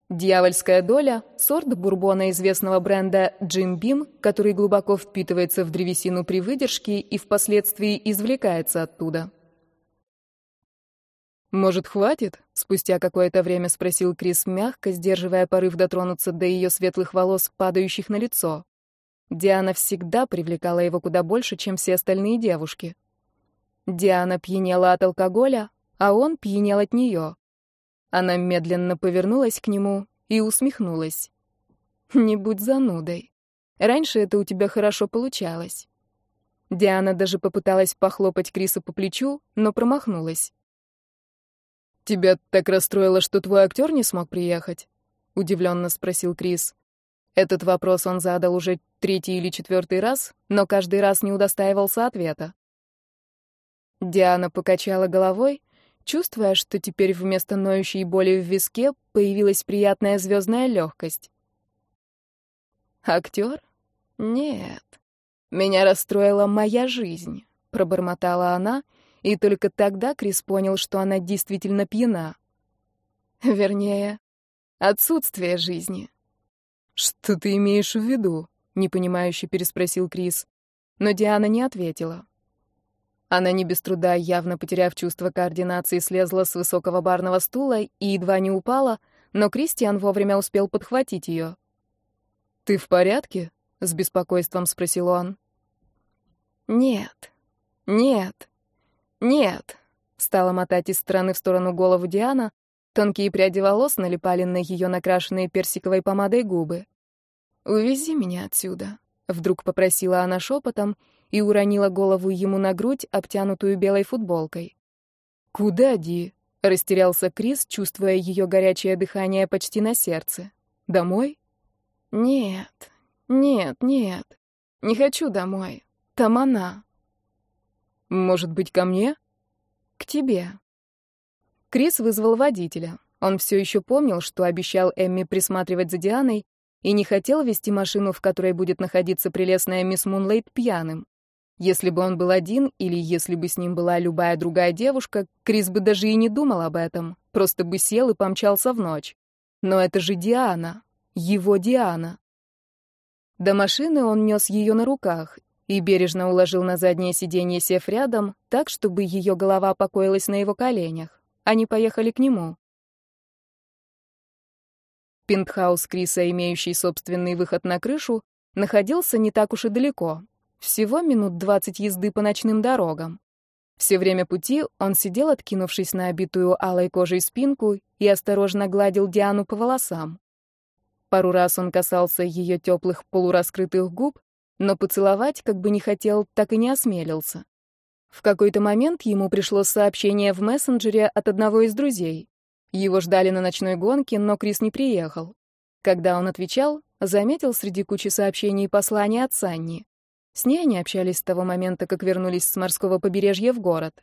Дьявольская доля — сорт бурбона известного бренда Jim Beam, который глубоко впитывается в древесину при выдержке и впоследствии извлекается оттуда. «Может, хватит?» — спустя какое-то время спросил Крис мягко, сдерживая порыв дотронуться до ее светлых волос, падающих на лицо. Диана всегда привлекала его куда больше, чем все остальные девушки. Диана пьянела от алкоголя, а он пьянел от нее. Она медленно повернулась к нему и усмехнулась. «Не будь занудой. Раньше это у тебя хорошо получалось». Диана даже попыталась похлопать Криса по плечу, но промахнулась. «Тебя так расстроило, что твой актер не смог приехать?» — удивленно спросил Крис. Этот вопрос он задал уже третий или четвертый раз, но каждый раз не удостаивался ответа. Диана покачала головой, чувствуя, что теперь вместо ноющей боли в виске появилась приятная звездная легкость. «Актер? Нет. Меня расстроила моя жизнь», — пробормотала она, и только тогда Крис понял, что она действительно пьяна. Вернее, отсутствие жизни. «Что ты имеешь в виду?» — непонимающе переспросил Крис. Но Диана не ответила. Она не без труда, явно потеряв чувство координации, слезла с высокого барного стула и едва не упала, но Кристиан вовремя успел подхватить ее. «Ты в порядке?» — с беспокойством спросил он. Нет, нет, нет, стала мотать из стороны в сторону голову Диана, тонкие пряди волос налипали на ее накрашенные персиковой помадой губы. «Увези меня отсюда», — вдруг попросила она шепотом и уронила голову ему на грудь, обтянутую белой футболкой. «Куда, Ди?» — растерялся Крис, чувствуя ее горячее дыхание почти на сердце. «Домой?» «Нет, нет, нет. Не хочу домой. Там она». «Может быть, ко мне?» «К тебе». Крис вызвал водителя. Он все еще помнил, что обещал Эмми присматривать за Дианой, и не хотел вести машину, в которой будет находиться прелестная мисс Мунлейт пьяным. Если бы он был один, или если бы с ним была любая другая девушка, Крис бы даже и не думал об этом, просто бы сел и помчался в ночь. Но это же Диана, его Диана. До машины он нес ее на руках и бережно уложил на заднее сиденье, сев рядом, так, чтобы ее голова покоилась на его коленях. Они поехали к нему. Пентхаус Криса, имеющий собственный выход на крышу, находился не так уж и далеко. Всего минут двадцать езды по ночным дорогам. Все время пути он сидел, откинувшись на обитую алой кожей спинку, и осторожно гладил Диану по волосам. Пару раз он касался ее теплых полураскрытых губ, но поцеловать, как бы не хотел, так и не осмелился. В какой-то момент ему пришло сообщение в мессенджере от одного из друзей. Его ждали на ночной гонке, но Крис не приехал. Когда он отвечал, заметил среди кучи сообщений послание от Санни. С ней они общались с того момента, как вернулись с морского побережья в город.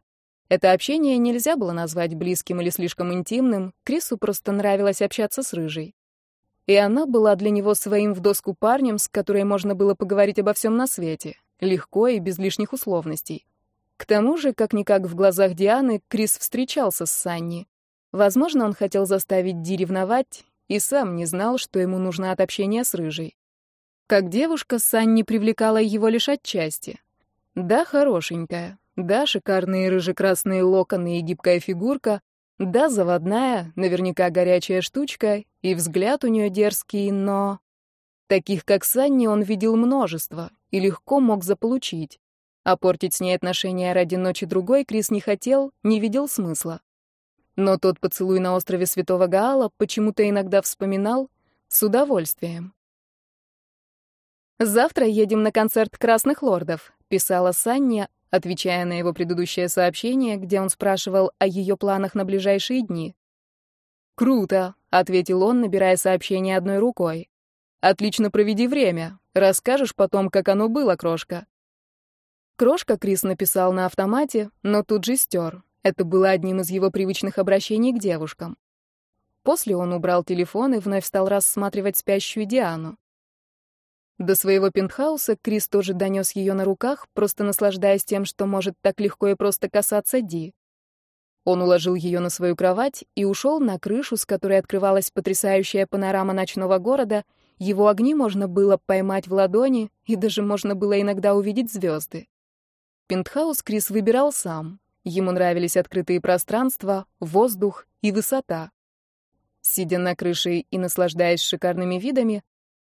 Это общение нельзя было назвать близким или слишком интимным, Крису просто нравилось общаться с Рыжей. И она была для него своим в доску парнем, с которой можно было поговорить обо всем на свете, легко и без лишних условностей. К тому же, как-никак в глазах Дианы, Крис встречался с Санни. Возможно, он хотел заставить Ди ревновать и сам не знал, что ему нужно от общения с Рыжей. Как девушка, Санни привлекала его лишь отчасти. Да, хорошенькая, да, шикарные рыжекрасные локоны и гибкая фигурка, да, заводная, наверняка горячая штучка, и взгляд у нее дерзкий, но... Таких, как Санни, он видел множество и легко мог заполучить. А портить с ней отношения ради ночи другой Крис не хотел, не видел смысла. Но тот поцелуй на острове Святого Гаала почему-то иногда вспоминал с удовольствием. «Завтра едем на концерт «Красных лордов», — писала Саня, отвечая на его предыдущее сообщение, где он спрашивал о ее планах на ближайшие дни. «Круто», — ответил он, набирая сообщение одной рукой. «Отлично проведи время. Расскажешь потом, как оно было, крошка». Крошка Крис написал на автомате, но тут же стер. Это было одним из его привычных обращений к девушкам. После он убрал телефон и вновь стал рассматривать спящую Диану. До своего пентхауса Крис тоже донес ее на руках, просто наслаждаясь тем, что может так легко и просто касаться Ди. Он уложил ее на свою кровать и ушел на крышу, с которой открывалась потрясающая панорама ночного города. Его огни можно было поймать в ладони, и даже можно было иногда увидеть звезды. Пентхаус Крис выбирал сам. Ему нравились открытые пространства, воздух и высота. Сидя на крыше и наслаждаясь шикарными видами,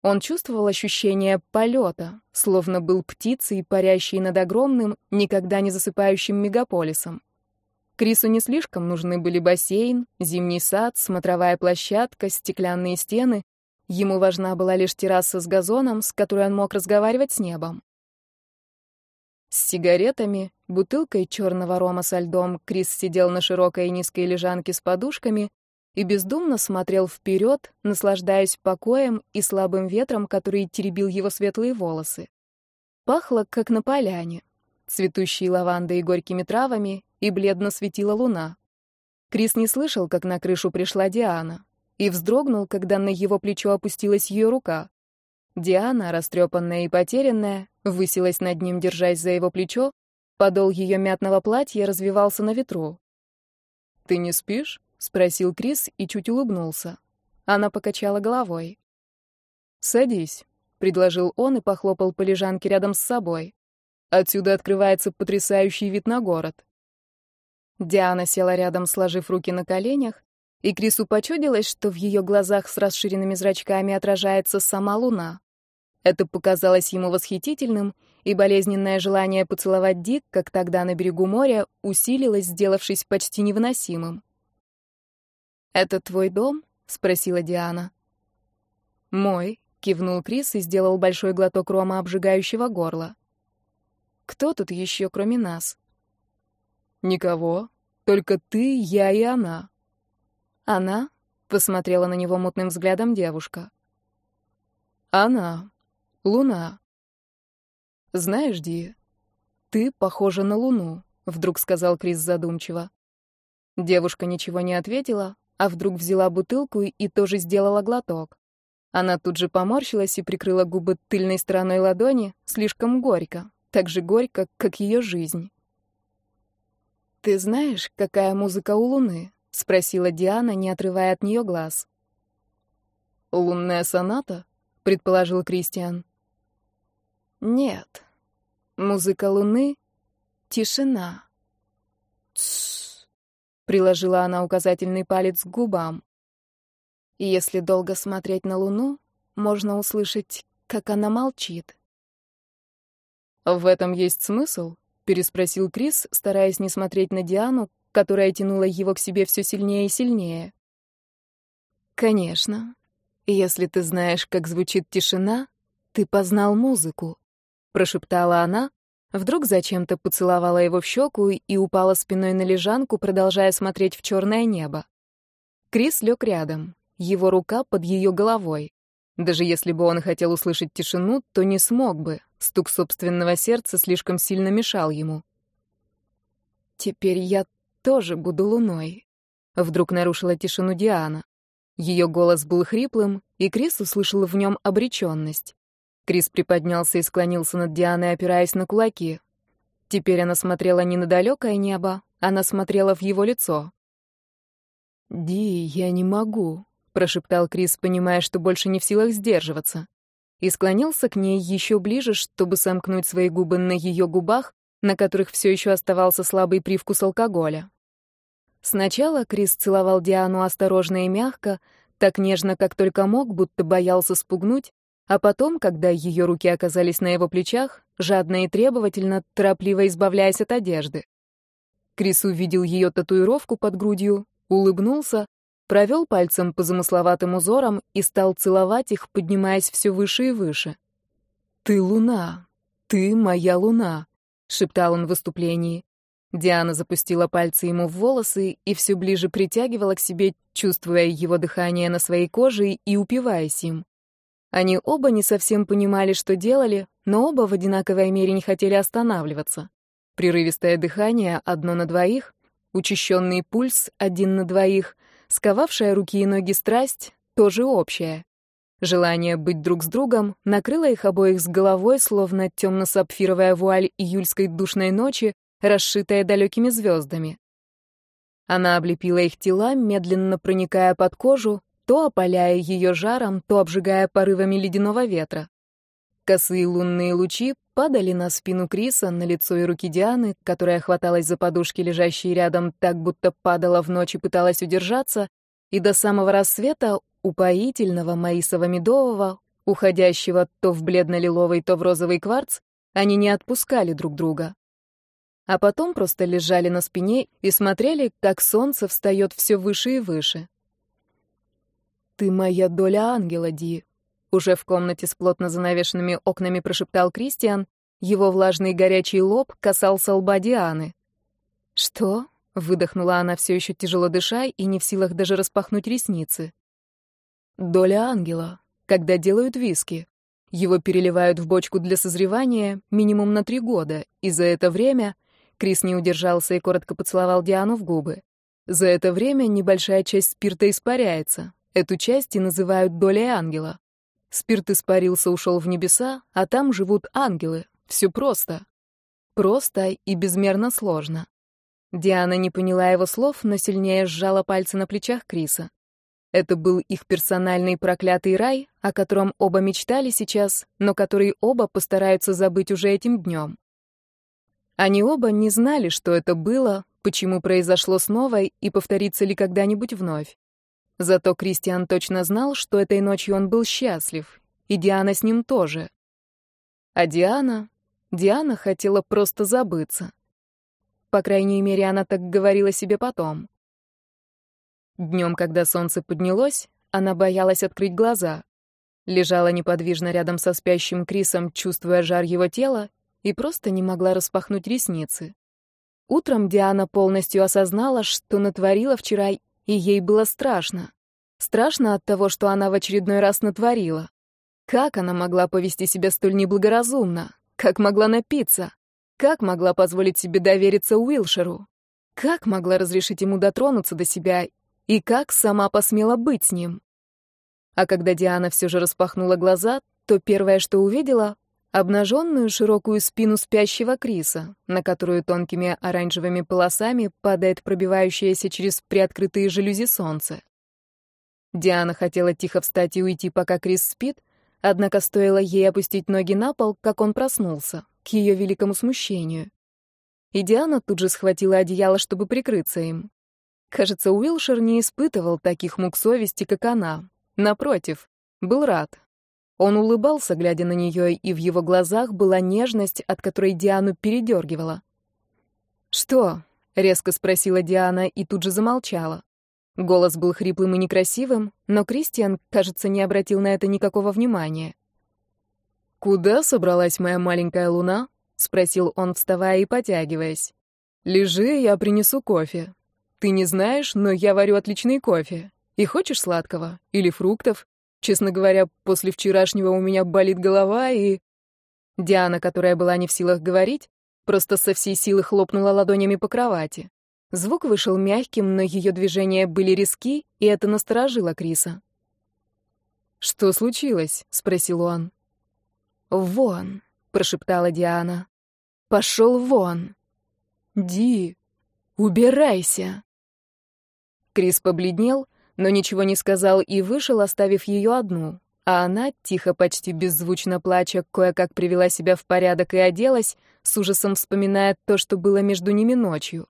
он чувствовал ощущение полета, словно был птицей, парящей над огромным, никогда не засыпающим мегаполисом. Крису не слишком нужны были бассейн, зимний сад, смотровая площадка, стеклянные стены. Ему важна была лишь терраса с газоном, с которой он мог разговаривать с небом. С сигаретами, бутылкой черного рома со льдом Крис сидел на широкой низкой лежанке с подушками и бездумно смотрел вперед, наслаждаясь покоем и слабым ветром, который теребил его светлые волосы. Пахло, как на поляне, цветущей лавандой и горькими травами, и бледно светила луна. Крис не слышал, как на крышу пришла Диана, и вздрогнул, когда на его плечо опустилась ее рука. Диана, растрепанная и потерянная, высилась над ним, держась за его плечо, подол ее мятного платья развивался на ветру. «Ты не спишь?» — спросил Крис и чуть улыбнулся. Она покачала головой. «Садись», — предложил он и похлопал по лежанке рядом с собой. «Отсюда открывается потрясающий вид на город». Диана села рядом, сложив руки на коленях, и Крису почудилось, что в ее глазах с расширенными зрачками отражается сама луна. Это показалось ему восхитительным, и болезненное желание поцеловать Дик, как тогда на берегу моря, усилилось, сделавшись почти невыносимым. «Это твой дом?» — спросила Диана. «Мой», — кивнул Крис и сделал большой глоток рома, обжигающего горло. «Кто тут еще, кроме нас?» «Никого. Только ты, я и она». «Она?» — посмотрела на него мутным взглядом девушка. «Она. Луна. Знаешь, Ди, ты похожа на Луну», — вдруг сказал Крис задумчиво. Девушка ничего не ответила, а вдруг взяла бутылку и тоже сделала глоток. Она тут же поморщилась и прикрыла губы тыльной стороной ладони, слишком горько, так же горько, как ее жизнь. «Ты знаешь, какая музыка у Луны?» — спросила Диана, не отрывая от нее глаз. «Лунная соната?» — предположил Кристиан. «Нет. Музыка Луны — тишина». «Тссс», — приложила она указательный палец к губам. И если долго смотреть на Луну, можно услышать, как она молчит. «В этом есть смысл?» — переспросил Крис, стараясь не смотреть на Диану, которая тянула его к себе все сильнее и сильнее. «Конечно. Если ты знаешь, как звучит тишина, ты познал музыку», — прошептала она, вдруг зачем-то поцеловала его в щеку и упала спиной на лежанку, продолжая смотреть в черное небо. Крис лег рядом его рука под ее головой. Даже если бы он хотел услышать тишину, то не смог бы. Стук собственного сердца слишком сильно мешал ему. «Теперь я тоже буду луной», — вдруг нарушила тишину Диана. Ее голос был хриплым, и Крис услышал в нем обреченность. Крис приподнялся и склонился над Дианой, опираясь на кулаки. Теперь она смотрела не на далекое небо, она смотрела в его лицо. «Ди, я не могу», прошептал Крис, понимая, что больше не в силах сдерживаться, и склонился к ней еще ближе, чтобы сомкнуть свои губы на ее губах, на которых все еще оставался слабый привкус алкоголя. Сначала Крис целовал Диану осторожно и мягко, так нежно, как только мог, будто боялся спугнуть, а потом, когда ее руки оказались на его плечах, жадно и требовательно, торопливо избавляясь от одежды. Крис увидел ее татуировку под грудью, улыбнулся, провел пальцем по замысловатым узорам и стал целовать их, поднимаясь все выше и выше. «Ты луна! Ты моя луна!» — шептал он в выступлении. Диана запустила пальцы ему в волосы и все ближе притягивала к себе, чувствуя его дыхание на своей коже и упиваясь им. Они оба не совсем понимали, что делали, но оба в одинаковой мере не хотели останавливаться. Прерывистое дыхание одно на двоих, учащенный пульс один на двоих, Сковавшая руки и ноги страсть тоже общая. Желание быть друг с другом накрыло их обоих с головой, словно темно-сапфировая вуаль июльской душной ночи, расшитая далекими звездами. Она облепила их тела, медленно проникая под кожу, то опаляя ее жаром, то обжигая порывами ледяного ветра. Косые лунные лучи падали на спину Криса, на лицо и руки Дианы, которая хваталась за подушки, лежащие рядом, так будто падала в ночь и пыталась удержаться, и до самого рассвета упоительного маисово-медового, уходящего то в бледно-лиловый, то в розовый кварц, они не отпускали друг друга. А потом просто лежали на спине и смотрели, как солнце встает все выше и выше. «Ты моя доля ангела, Ди», уже в комнате с плотно занавешенными окнами прошептал Кристиан. Его влажный горячий лоб касался лба Дианы. «Что?» — выдохнула она, все еще тяжело дыша и не в силах даже распахнуть ресницы. «Доля ангела. Когда делают виски. Его переливают в бочку для созревания минимум на три года, и за это время...» Крис не удержался и коротко поцеловал Диану в губы. «За это время небольшая часть спирта испаряется. Эту часть и называют долей ангела. Спирт испарился, ушел в небеса, а там живут ангелы. Все просто. Просто и безмерно сложно. Диана не поняла его слов, но сильнее сжала пальцы на плечах Криса. Это был их персональный проклятый рай, о котором оба мечтали сейчас, но который оба постараются забыть уже этим днем. Они оба не знали, что это было, почему произошло снова и повторится ли когда-нибудь вновь. Зато Кристиан точно знал, что этой ночью он был счастлив, и Диана с ним тоже. А Диана... Диана хотела просто забыться. По крайней мере, она так говорила себе потом. Днем, когда солнце поднялось, она боялась открыть глаза. Лежала неподвижно рядом со спящим Крисом, чувствуя жар его тела, и просто не могла распахнуть ресницы. Утром Диана полностью осознала, что натворила вчера, и ей было страшно. Страшно от того, что она в очередной раз натворила. Как она могла повести себя столь неблагоразумно? Как могла напиться? Как могла позволить себе довериться Уилшеру? Как могла разрешить ему дотронуться до себя и как сама посмела быть с ним? А когда Диана все же распахнула глаза, то первое, что увидела — обнаженную широкую спину спящего Криса, на которую тонкими оранжевыми полосами падает пробивающееся через приоткрытые жалюзи солнце. Диана хотела тихо встать и уйти, пока Крис спит, однако стоило ей опустить ноги на пол, как он проснулся, к ее великому смущению. И Диана тут же схватила одеяло, чтобы прикрыться им. Кажется, Уилшер не испытывал таких мук совести, как она. Напротив, был рад. Он улыбался, глядя на нее, и в его глазах была нежность, от которой Диану передергивала. «Что?» — резко спросила Диана и тут же замолчала. Голос был хриплым и некрасивым, но Кристиан, кажется, не обратил на это никакого внимания. «Куда собралась моя маленькая луна?» — спросил он, вставая и потягиваясь. «Лежи, я принесу кофе. Ты не знаешь, но я варю отличный кофе. И хочешь сладкого? Или фруктов? Честно говоря, после вчерашнего у меня болит голова и...» Диана, которая была не в силах говорить, просто со всей силы хлопнула ладонями по кровати. Звук вышел мягким, но ее движения были резки, и это насторожило Криса. «Что случилось?» — спросил он. «Вон», — прошептала Диана. «Пошел вон!» «Ди, убирайся!» Крис побледнел, но ничего не сказал и вышел, оставив ее одну. А она, тихо, почти беззвучно плача, кое-как привела себя в порядок и оделась, с ужасом вспоминая то, что было между ними ночью.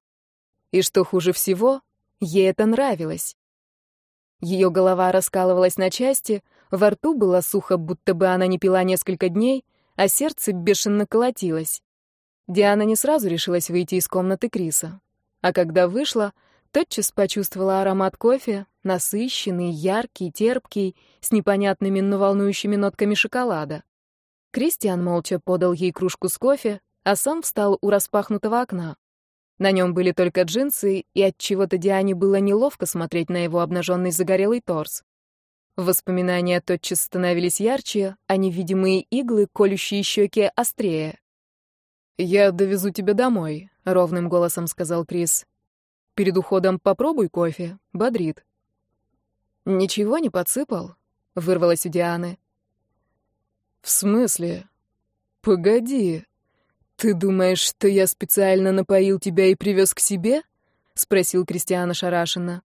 И что хуже всего, ей это нравилось. Ее голова раскалывалась на части, во рту было сухо, будто бы она не пила несколько дней, а сердце бешено колотилось. Диана не сразу решилась выйти из комнаты Криса. А когда вышла, Тотчас почувствовала аромат кофе, насыщенный, яркий, терпкий, с непонятными, но волнующими нотками шоколада. Кристиан молча подал ей кружку с кофе, а сам встал у распахнутого окна. На нем были только джинсы, и от чего-то Диане было неловко смотреть на его обнаженный загорелый торс. Воспоминания тотчас становились ярче, а невидимые иглы, колющие щеки, острее. «Я довезу тебя домой», — ровным голосом сказал Крис. Перед уходом попробуй кофе, бодрит. Ничего не подсыпал? Вырвалась у Дианы. В смысле? Погоди. Ты думаешь, что я специально напоил тебя и привез к себе? Спросил Кристиан ошарашенно.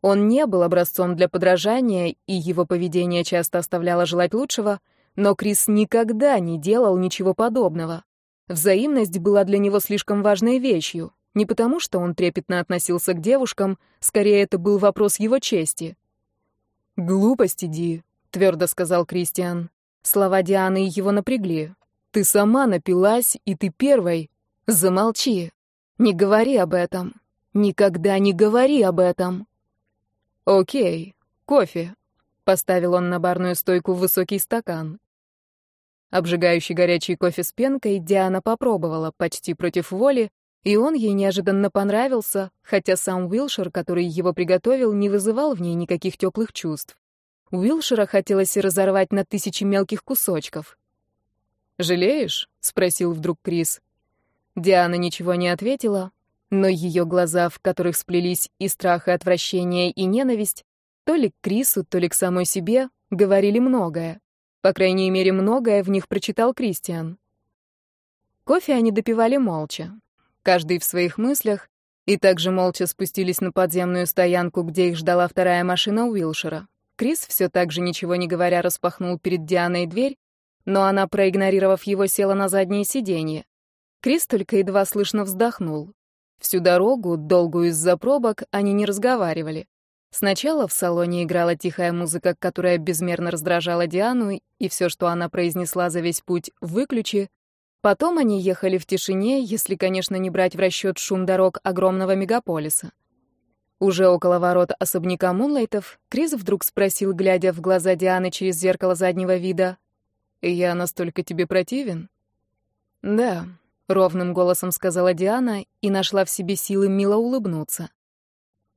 Он не был образцом для подражания, и его поведение часто оставляло желать лучшего, но Крис никогда не делал ничего подобного. Взаимность была для него слишком важной вещью. Не потому, что он трепетно относился к девушкам, скорее это был вопрос его чести. «Глупости, Ди», — твердо сказал Кристиан. Слова Дианы его напрягли. «Ты сама напилась, и ты первой. Замолчи. Не говори об этом. Никогда не говори об этом». «Окей, кофе», — поставил он на барную стойку высокий стакан. Обжигающий горячий кофе с пенкой Диана попробовала почти против воли, и он ей неожиданно понравился, хотя сам Уилшер, который его приготовил, не вызывал в ней никаких теплых чувств. Уилшера хотелось разорвать на тысячи мелких кусочков. «Жалеешь?» — спросил вдруг Крис. Диана ничего не ответила, но ее глаза, в которых сплелись и страх, и отвращение, и ненависть, то ли к Крису, то ли к самой себе, говорили многое. По крайней мере, многое в них прочитал Кристиан. Кофе они допивали молча каждый в своих мыслях, и также молча спустились на подземную стоянку, где их ждала вторая машина Уилшера. Крис, все так же ничего не говоря, распахнул перед Дианой дверь, но она, проигнорировав его, села на заднее сиденье. Крис только едва слышно вздохнул. Всю дорогу, долгую из-за пробок, они не разговаривали. Сначала в салоне играла тихая музыка, которая безмерно раздражала Диану, и все, что она произнесла за весь путь «выключи», Потом они ехали в тишине, если, конечно, не брать в расчет шум дорог огромного мегаполиса. Уже около ворот особняка Мунлайтов Крис вдруг спросил, глядя в глаза Дианы через зеркало заднего вида, «Я настолько тебе противен?» «Да», — ровным голосом сказала Диана и нашла в себе силы мило улыбнуться.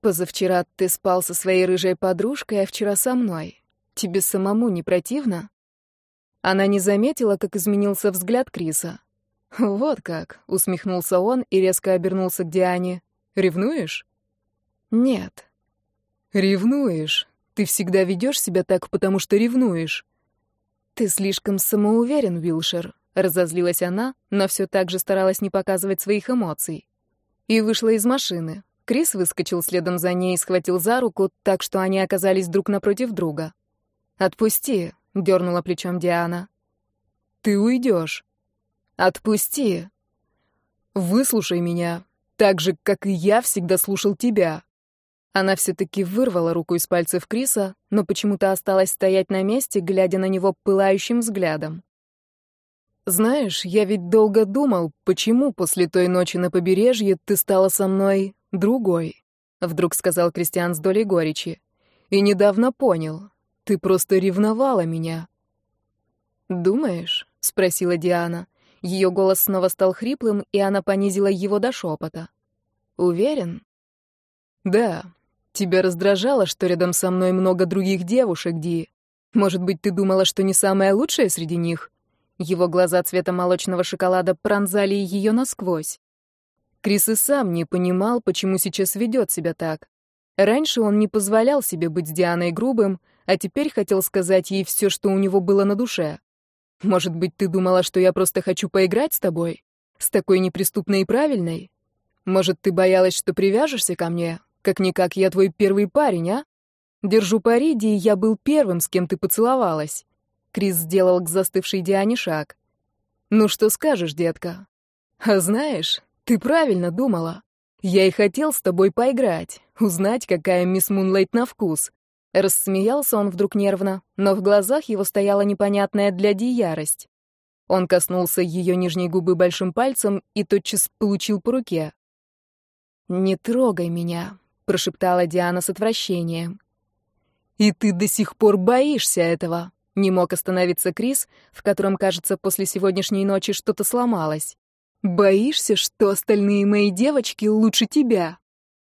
«Позавчера ты спал со своей рыжей подружкой, а вчера со мной. Тебе самому не противно?» Она не заметила, как изменился взгляд Криса. «Вот как», — усмехнулся он и резко обернулся к Диане. «Ревнуешь?» «Нет». «Ревнуешь? Ты всегда ведешь себя так, потому что ревнуешь». «Ты слишком самоуверен, Вилшер», — разозлилась она, но все так же старалась не показывать своих эмоций. И вышла из машины. Крис выскочил следом за ней и схватил за руку, так что они оказались друг напротив друга. «Отпусти», — дернула плечом Диана. «Ты уйдешь». «Отпусти». «Выслушай меня, так же, как и я всегда слушал тебя». Она все-таки вырвала руку из пальцев Криса, но почему-то осталась стоять на месте, глядя на него пылающим взглядом. «Знаешь, я ведь долго думал, почему после той ночи на побережье ты стала со мной другой», — вдруг сказал Кристиан с долей горечи. «И недавно понял. Ты просто ревновала меня. Думаешь? спросила Диана. Ее голос снова стал хриплым, и она понизила его до шепота. Уверен? Да. Тебя раздражало, что рядом со мной много других девушек, Ди. Может быть, ты думала, что не самая лучшая среди них? Его глаза цвета молочного шоколада пронзали ее насквозь. Крис и сам не понимал, почему сейчас ведет себя так. Раньше он не позволял себе быть с Дианой грубым, а теперь хотел сказать ей все, что у него было на душе. Может быть, ты думала, что я просто хочу поиграть с тобой? С такой неприступной и правильной? Может, ты боялась, что привяжешься ко мне? Как-никак я твой первый парень, а? Держу пари, Ди, я был первым, с кем ты поцеловалась. Крис сделал к застывшей Диане шаг. Ну что скажешь, детка? А знаешь, ты правильно думала. Я и хотел с тобой поиграть, узнать, какая мисс Мунлайт на вкус. Рассмеялся он вдруг нервно, но в глазах его стояла непонятная для Ди ярость. Он коснулся ее нижней губы большим пальцем и тотчас получил по руке. «Не трогай меня», — прошептала Диана с отвращением. «И ты до сих пор боишься этого», — не мог остановиться Крис, в котором, кажется, после сегодняшней ночи что-то сломалось. «Боишься, что остальные мои девочки лучше тебя?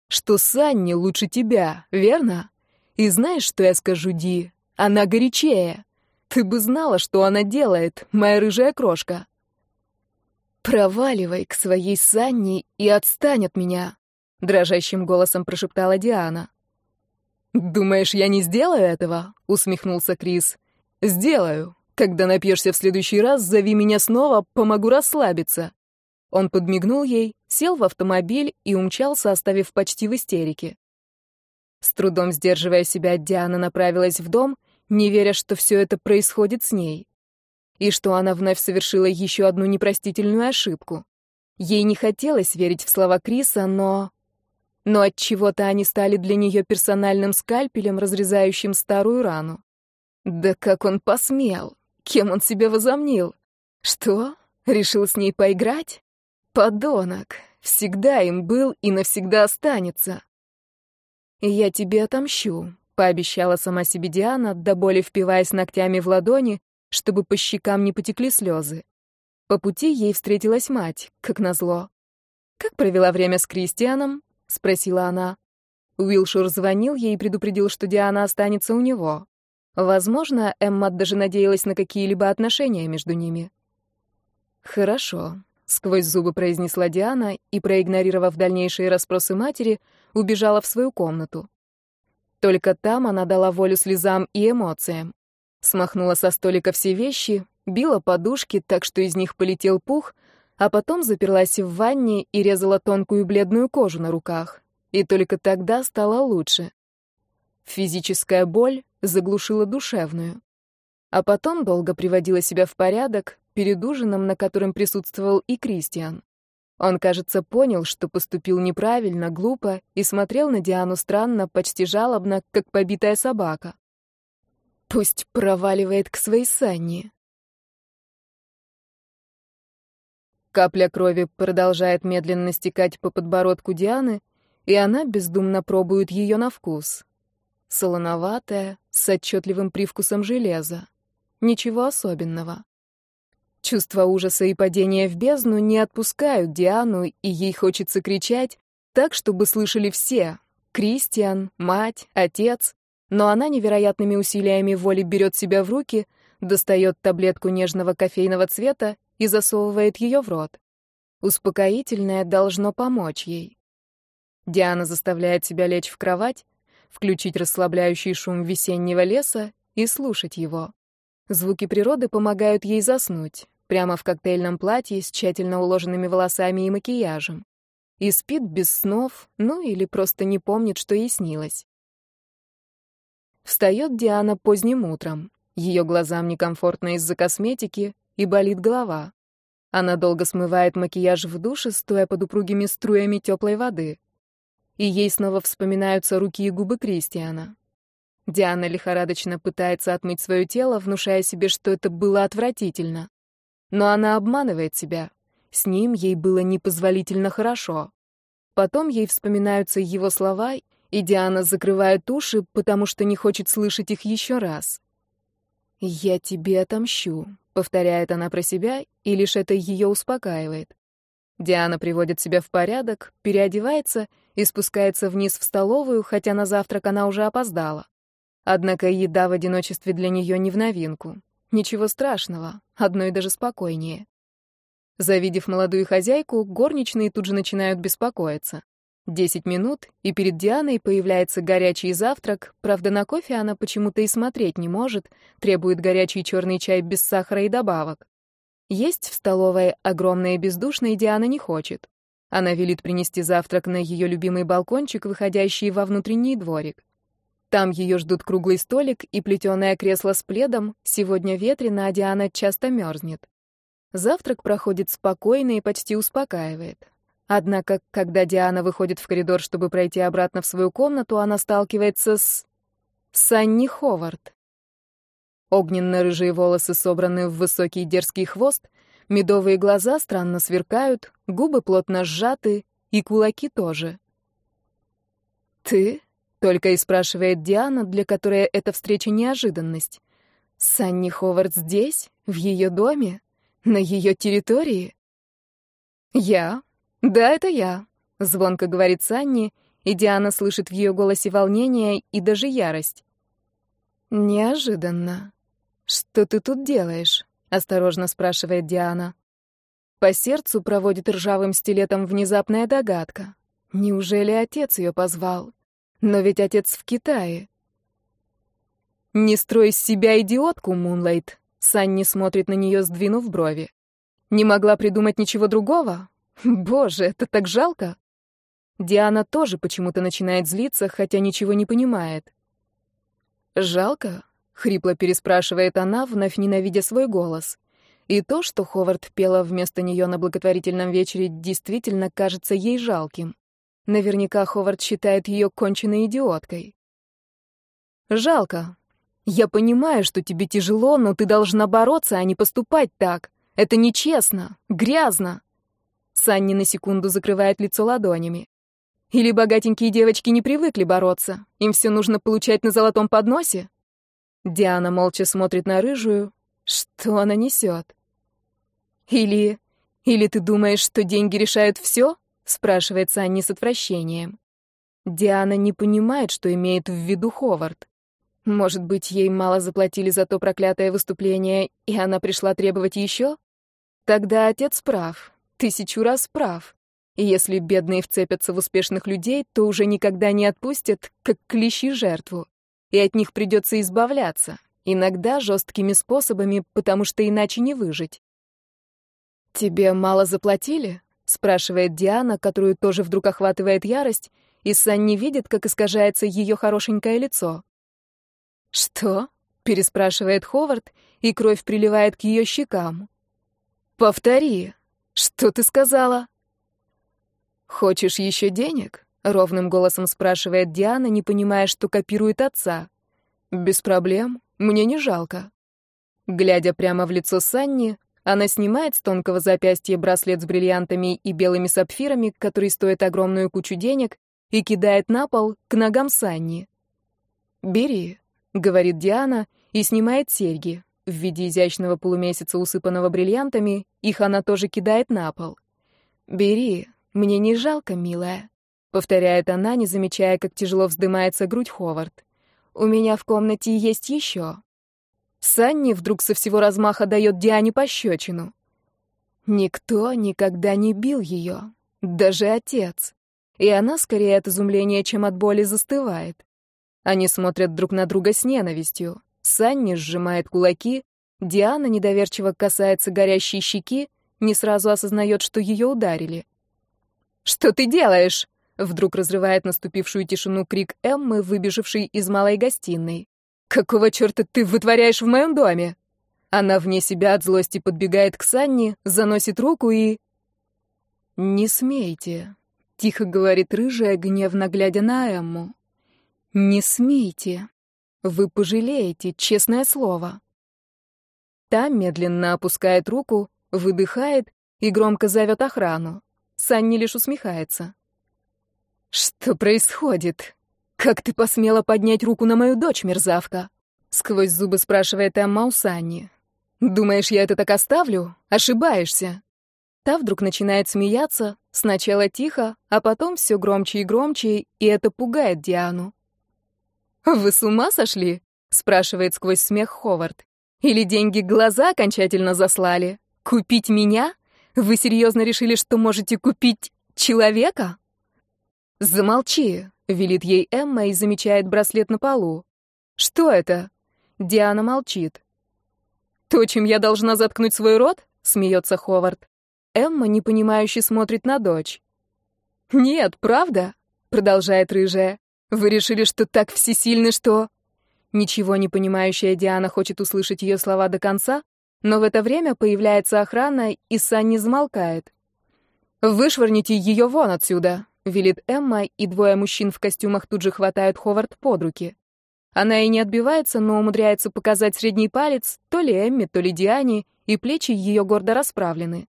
Что Санни лучше тебя, верно?» И знаешь, что я скажу, Ди? Она горячее. Ты бы знала, что она делает, моя рыжая крошка. Проваливай к своей Санни и отстань от меня, дрожащим голосом прошептала Диана. Думаешь, я не сделаю этого? усмехнулся Крис. Сделаю. Когда напьешься в следующий раз, зови меня снова, помогу расслабиться. Он подмигнул ей, сел в автомобиль и умчался, оставив почти в истерике. С трудом сдерживая себя, Диана направилась в дом, не веря, что все это происходит с ней. И что она вновь совершила еще одну непростительную ошибку. Ей не хотелось верить в слова Криса, но... Но от чего то они стали для нее персональным скальпелем, разрезающим старую рану. Да как он посмел? Кем он себя возомнил? Что? Решил с ней поиграть? Подонок. Всегда им был и навсегда останется. «Я тебе отомщу», — пообещала сама себе Диана, до боли впиваясь ногтями в ладони, чтобы по щекам не потекли слезы. По пути ей встретилась мать, как назло. «Как провела время с Кристианом?» — спросила она. Уилшур звонил ей и предупредил, что Диана останется у него. Возможно, Эмма даже надеялась на какие-либо отношения между ними. «Хорошо», — сквозь зубы произнесла Диана и, проигнорировав дальнейшие расспросы матери, убежала в свою комнату. Только там она дала волю слезам и эмоциям. Смахнула со столика все вещи, била подушки так, что из них полетел пух, а потом заперлась в ванне и резала тонкую бледную кожу на руках. И только тогда стало лучше. Физическая боль заглушила душевную. А потом долго приводила себя в порядок перед ужином, на котором присутствовал и Кристиан. Он, кажется, понял, что поступил неправильно, глупо, и смотрел на Диану странно, почти жалобно, как побитая собака. Пусть проваливает к своей Санне. Капля крови продолжает медленно стекать по подбородку Дианы, и она бездумно пробует ее на вкус. Солоноватая, с отчетливым привкусом железа. Ничего особенного. Чувство ужаса и падения в бездну не отпускают Диану, и ей хочется кричать так, чтобы слышали все — Кристиан, мать, отец. Но она невероятными усилиями воли берет себя в руки, достает таблетку нежного кофейного цвета и засовывает ее в рот. Успокоительное должно помочь ей. Диана заставляет себя лечь в кровать, включить расслабляющий шум весеннего леса и слушать его. Звуки природы помогают ей заснуть, прямо в коктейльном платье с тщательно уложенными волосами и макияжем. И спит без снов, ну или просто не помнит, что ей снилось. Встает Диана поздним утром. Ее глазам некомфортно из-за косметики и болит голова. Она долго смывает макияж в душе, стоя под упругими струями теплой воды. И ей снова вспоминаются руки и губы Кристиана. Диана лихорадочно пытается отмыть свое тело, внушая себе, что это было отвратительно. Но она обманывает себя. С ним ей было непозволительно хорошо. Потом ей вспоминаются его слова, и Диана закрывает уши, потому что не хочет слышать их еще раз. «Я тебе отомщу», — повторяет она про себя, и лишь это ее успокаивает. Диана приводит себя в порядок, переодевается и спускается вниз в столовую, хотя на завтрак она уже опоздала. Однако еда в одиночестве для нее не в новинку. Ничего страшного, одно и даже спокойнее. Завидев молодую хозяйку, горничные тут же начинают беспокоиться. Десять минут, и перед Дианой появляется горячий завтрак, правда, на кофе она почему-то и смотреть не может, требует горячий черный чай без сахара и добавок. Есть в столовой огромное бездушное Диана не хочет. Она велит принести завтрак на ее любимый балкончик, выходящий во внутренний дворик. Там ее ждут круглый столик и плетеное кресло с пледом, сегодня ветрено, а Диана часто мерзнет. Завтрак проходит спокойно и почти успокаивает. Однако, когда Диана выходит в коридор, чтобы пройти обратно в свою комнату, она сталкивается с... Санни Ховард. Огненно-рыжие волосы собраны в высокий дерзкий хвост, медовые глаза странно сверкают, губы плотно сжаты, и кулаки тоже. «Ты?» — только и спрашивает Диана, для которой эта встреча неожиданность. «Санни Ховард здесь? В ее доме? На ее территории?» «Я?» «Да, это я», — звонко говорит Санни, и Диана слышит в ее голосе волнение и даже ярость. «Неожиданно. Что ты тут делаешь?» — осторожно спрашивает Диана. По сердцу проводит ржавым стилетом внезапная догадка. Неужели отец ее позвал? Но ведь отец в Китае. «Не строй из себя идиотку, Мунлайт», — Санни смотрит на нее, сдвинув брови. «Не могла придумать ничего другого? [LAUGHS] Боже, это так жалко. Диана тоже почему-то начинает злиться, хотя ничего не понимает. «Жалко?» — хрипло переспрашивает она, вновь ненавидя свой голос. И то, что Ховард пела вместо нее на благотворительном вечере, действительно кажется ей жалким. Наверняка Ховард считает ее конченной идиоткой. «Жалко. Я понимаю, что тебе тяжело, но ты должна бороться, а не поступать так. Это нечестно, грязно. Санни на секунду закрывает лицо ладонями. Или богатенькие девочки не привыкли бороться? Им все нужно получать на золотом подносе? Диана молча смотрит на рыжую. Что она несет? Или... Или ты думаешь, что деньги решают все? Спрашивает Санни с отвращением. Диана не понимает, что имеет в виду Ховард. Может быть, ей мало заплатили за то проклятое выступление, и она пришла требовать еще? Тогда отец прав тысячу раз прав. И если бедные вцепятся в успешных людей, то уже никогда не отпустят, как клещи жертву. И от них придется избавляться, иногда жесткими способами, потому что иначе не выжить. «Тебе мало заплатили?» — спрашивает Диана, которую тоже вдруг охватывает ярость, и Санни видит, как искажается ее хорошенькое лицо. «Что?» — переспрашивает Ховард, и кровь приливает к ее щекам. «Повтори», «Что ты сказала?» «Хочешь еще денег?» — ровным голосом спрашивает Диана, не понимая, что копирует отца. «Без проблем. Мне не жалко». Глядя прямо в лицо Санни, Она снимает с тонкого запястья браслет с бриллиантами и белыми сапфирами, который стоит огромную кучу денег, и кидает на пол к ногам Санни. «Бери», — говорит Диана и снимает серьги. В виде изящного полумесяца, усыпанного бриллиантами, их она тоже кидает на пол. «Бери, мне не жалко, милая», — повторяет она, не замечая, как тяжело вздымается грудь Ховард. «У меня в комнате есть еще». Санни вдруг со всего размаха дает Диане пощечину. Никто никогда не бил ее, даже отец. И она скорее от изумления, чем от боли застывает. Они смотрят друг на друга с ненавистью. Санни сжимает кулаки, Диана недоверчиво касается горящей щеки, не сразу осознает, что ее ударили. «Что ты делаешь?» — вдруг разрывает наступившую тишину крик Эммы, выбежавшей из малой гостиной. «Какого черта ты вытворяешь в моем доме?» Она вне себя от злости подбегает к Санни, заносит руку и... «Не смейте», — тихо говорит рыжая, гневно глядя на Эмму. «Не смейте. Вы пожалеете, честное слово». Та медленно опускает руку, выдыхает и громко зовет охрану. Санни лишь усмехается. «Что происходит?» «Как ты посмела поднять руку на мою дочь, мерзавка?» Сквозь зубы спрашивает Эмма у Санни. «Думаешь, я это так оставлю? Ошибаешься». Та вдруг начинает смеяться, сначала тихо, а потом все громче и громче, и это пугает Диану. «Вы с ума сошли?» — спрашивает сквозь смех Ховард. «Или деньги глаза окончательно заслали? Купить меня? Вы серьезно решили, что можете купить человека?» «Замолчи», — велит ей Эмма и замечает браслет на полу. «Что это?» Диана молчит. «То, чем я должна заткнуть свой рот?» — смеется Ховард. Эмма непонимающе смотрит на дочь. «Нет, правда?» — продолжает рыжая. «Вы решили, что так всесильны, что...» Ничего не понимающая Диана хочет услышать ее слова до конца, но в это время появляется охрана, и Санни замолкает. «Вышвырните ее вон отсюда!» — велит Эмма, и двое мужчин в костюмах тут же хватают Ховард под руки. Она и не отбивается, но умудряется показать средний палец то ли Эмме, то ли Диане, и плечи ее гордо расправлены.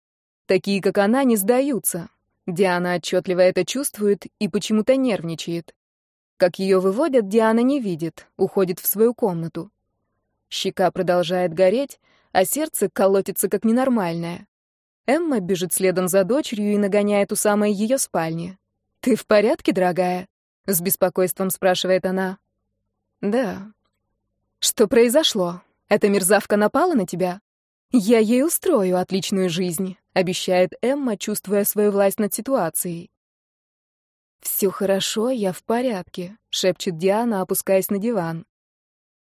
Такие, как она, не сдаются. Диана отчетливо это чувствует и почему-то нервничает. Как ее выводят, Диана не видит, уходит в свою комнату. Щека продолжает гореть, а сердце колотится как ненормальное. Эмма бежит следом за дочерью и нагоняет у самой ее спальни. «Ты в порядке, дорогая?» — с беспокойством спрашивает она. «Да». «Что произошло? Эта мерзавка напала на тебя?» «Я ей устрою отличную жизнь», — обещает Эмма, чувствуя свою власть над ситуацией. «Все хорошо, я в порядке», — шепчет Диана, опускаясь на диван.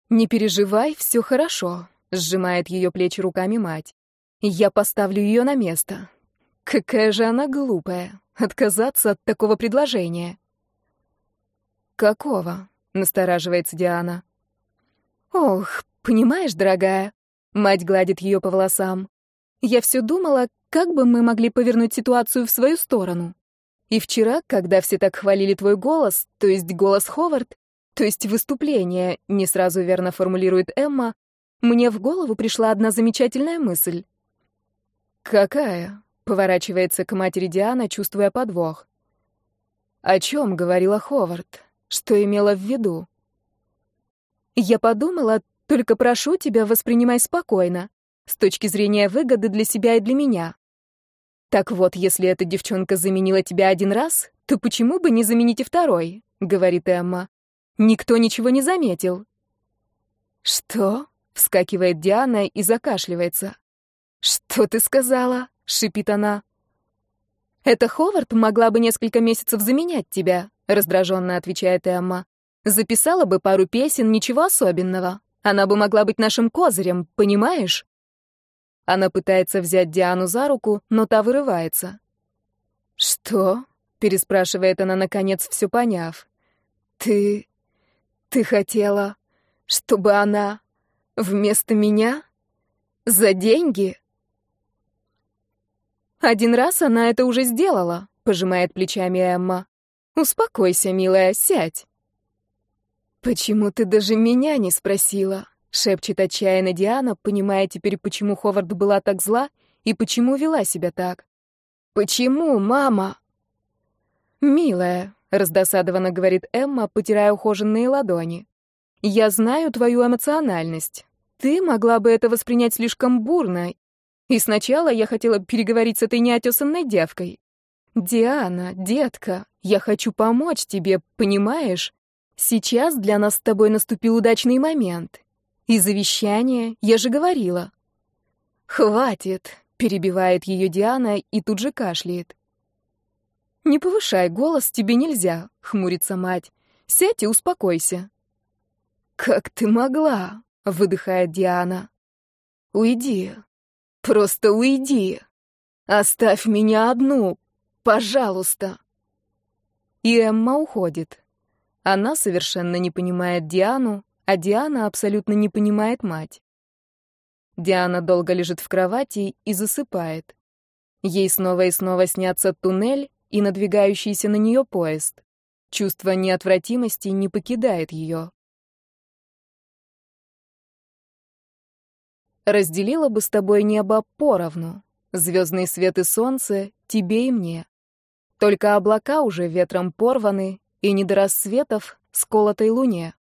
«Не переживай, все хорошо», — сжимает ее плечи руками мать. «Я поставлю ее на место. Какая же она глупая. Отказаться от такого предложения. Какого? Настораживается Диана. Ох, понимаешь, дорогая. Мать гладит ее по волосам. Я все думала, как бы мы могли повернуть ситуацию в свою сторону. И вчера, когда все так хвалили твой голос, то есть голос Ховард, то есть выступление, не сразу верно формулирует Эмма, мне в голову пришла одна замечательная мысль. Какая? Поворачивается к матери Диана, чувствуя подвох. О чем говорила Ховард? Что имела в виду? Я подумала, только прошу тебя, воспринимай спокойно, с точки зрения выгоды для себя и для меня. Так вот, если эта девчонка заменила тебя один раз, то почему бы не заменить и второй? говорит Эмма. Никто ничего не заметил. Что? вскакивает Диана и закашливается. Что ты сказала? — шипит она. «Это Ховард могла бы несколько месяцев заменять тебя», — раздраженно отвечает Эмма. «Записала бы пару песен, ничего особенного. Она бы могла быть нашим козырем, понимаешь?» Она пытается взять Диану за руку, но та вырывается. «Что?» — переспрашивает она, наконец, все поняв. «Ты... ты хотела, чтобы она вместо меня? За деньги?» Один раз она это уже сделала, пожимает плечами Эмма. Успокойся, милая, сядь. Почему ты даже меня не спросила? шепчет отчаянно Диана, понимая теперь, почему Ховард была так зла и почему вела себя так. «Почему, мама?» «Милая», — раздосадованно говорит Эмма, потирая ухоженные ладони. «Я знаю твою эмоциональность. Ты могла бы это воспринять слишком бурно. И сначала я хотела переговорить с этой неотесанной девкой. Диана, детка, я хочу помочь тебе, понимаешь? Сейчас для нас с тобой наступил удачный момент. И завещание, я же говорила». «Хватит», — перебивает ее Диана и тут же кашляет. «Не повышай голос, тебе нельзя», — хмурится мать. «Сядь и успокойся». «Как ты могла?» — выдыхает Диана. «Уйди. Просто уйди. Оставь меня одну. Пожалуйста». И Эмма уходит. Она совершенно не понимает Диану, а Диана абсолютно не понимает мать. Диана долго лежит в кровати и засыпает. Ей снова и снова снятся туннель и надвигающийся на нее поезд. Чувство неотвратимости не покидает ее. Разделила бы с тобой небо поровну, звездный свет и солнце тебе и мне. Только облака уже ветром порваны, и не до рассветов сколотой луне.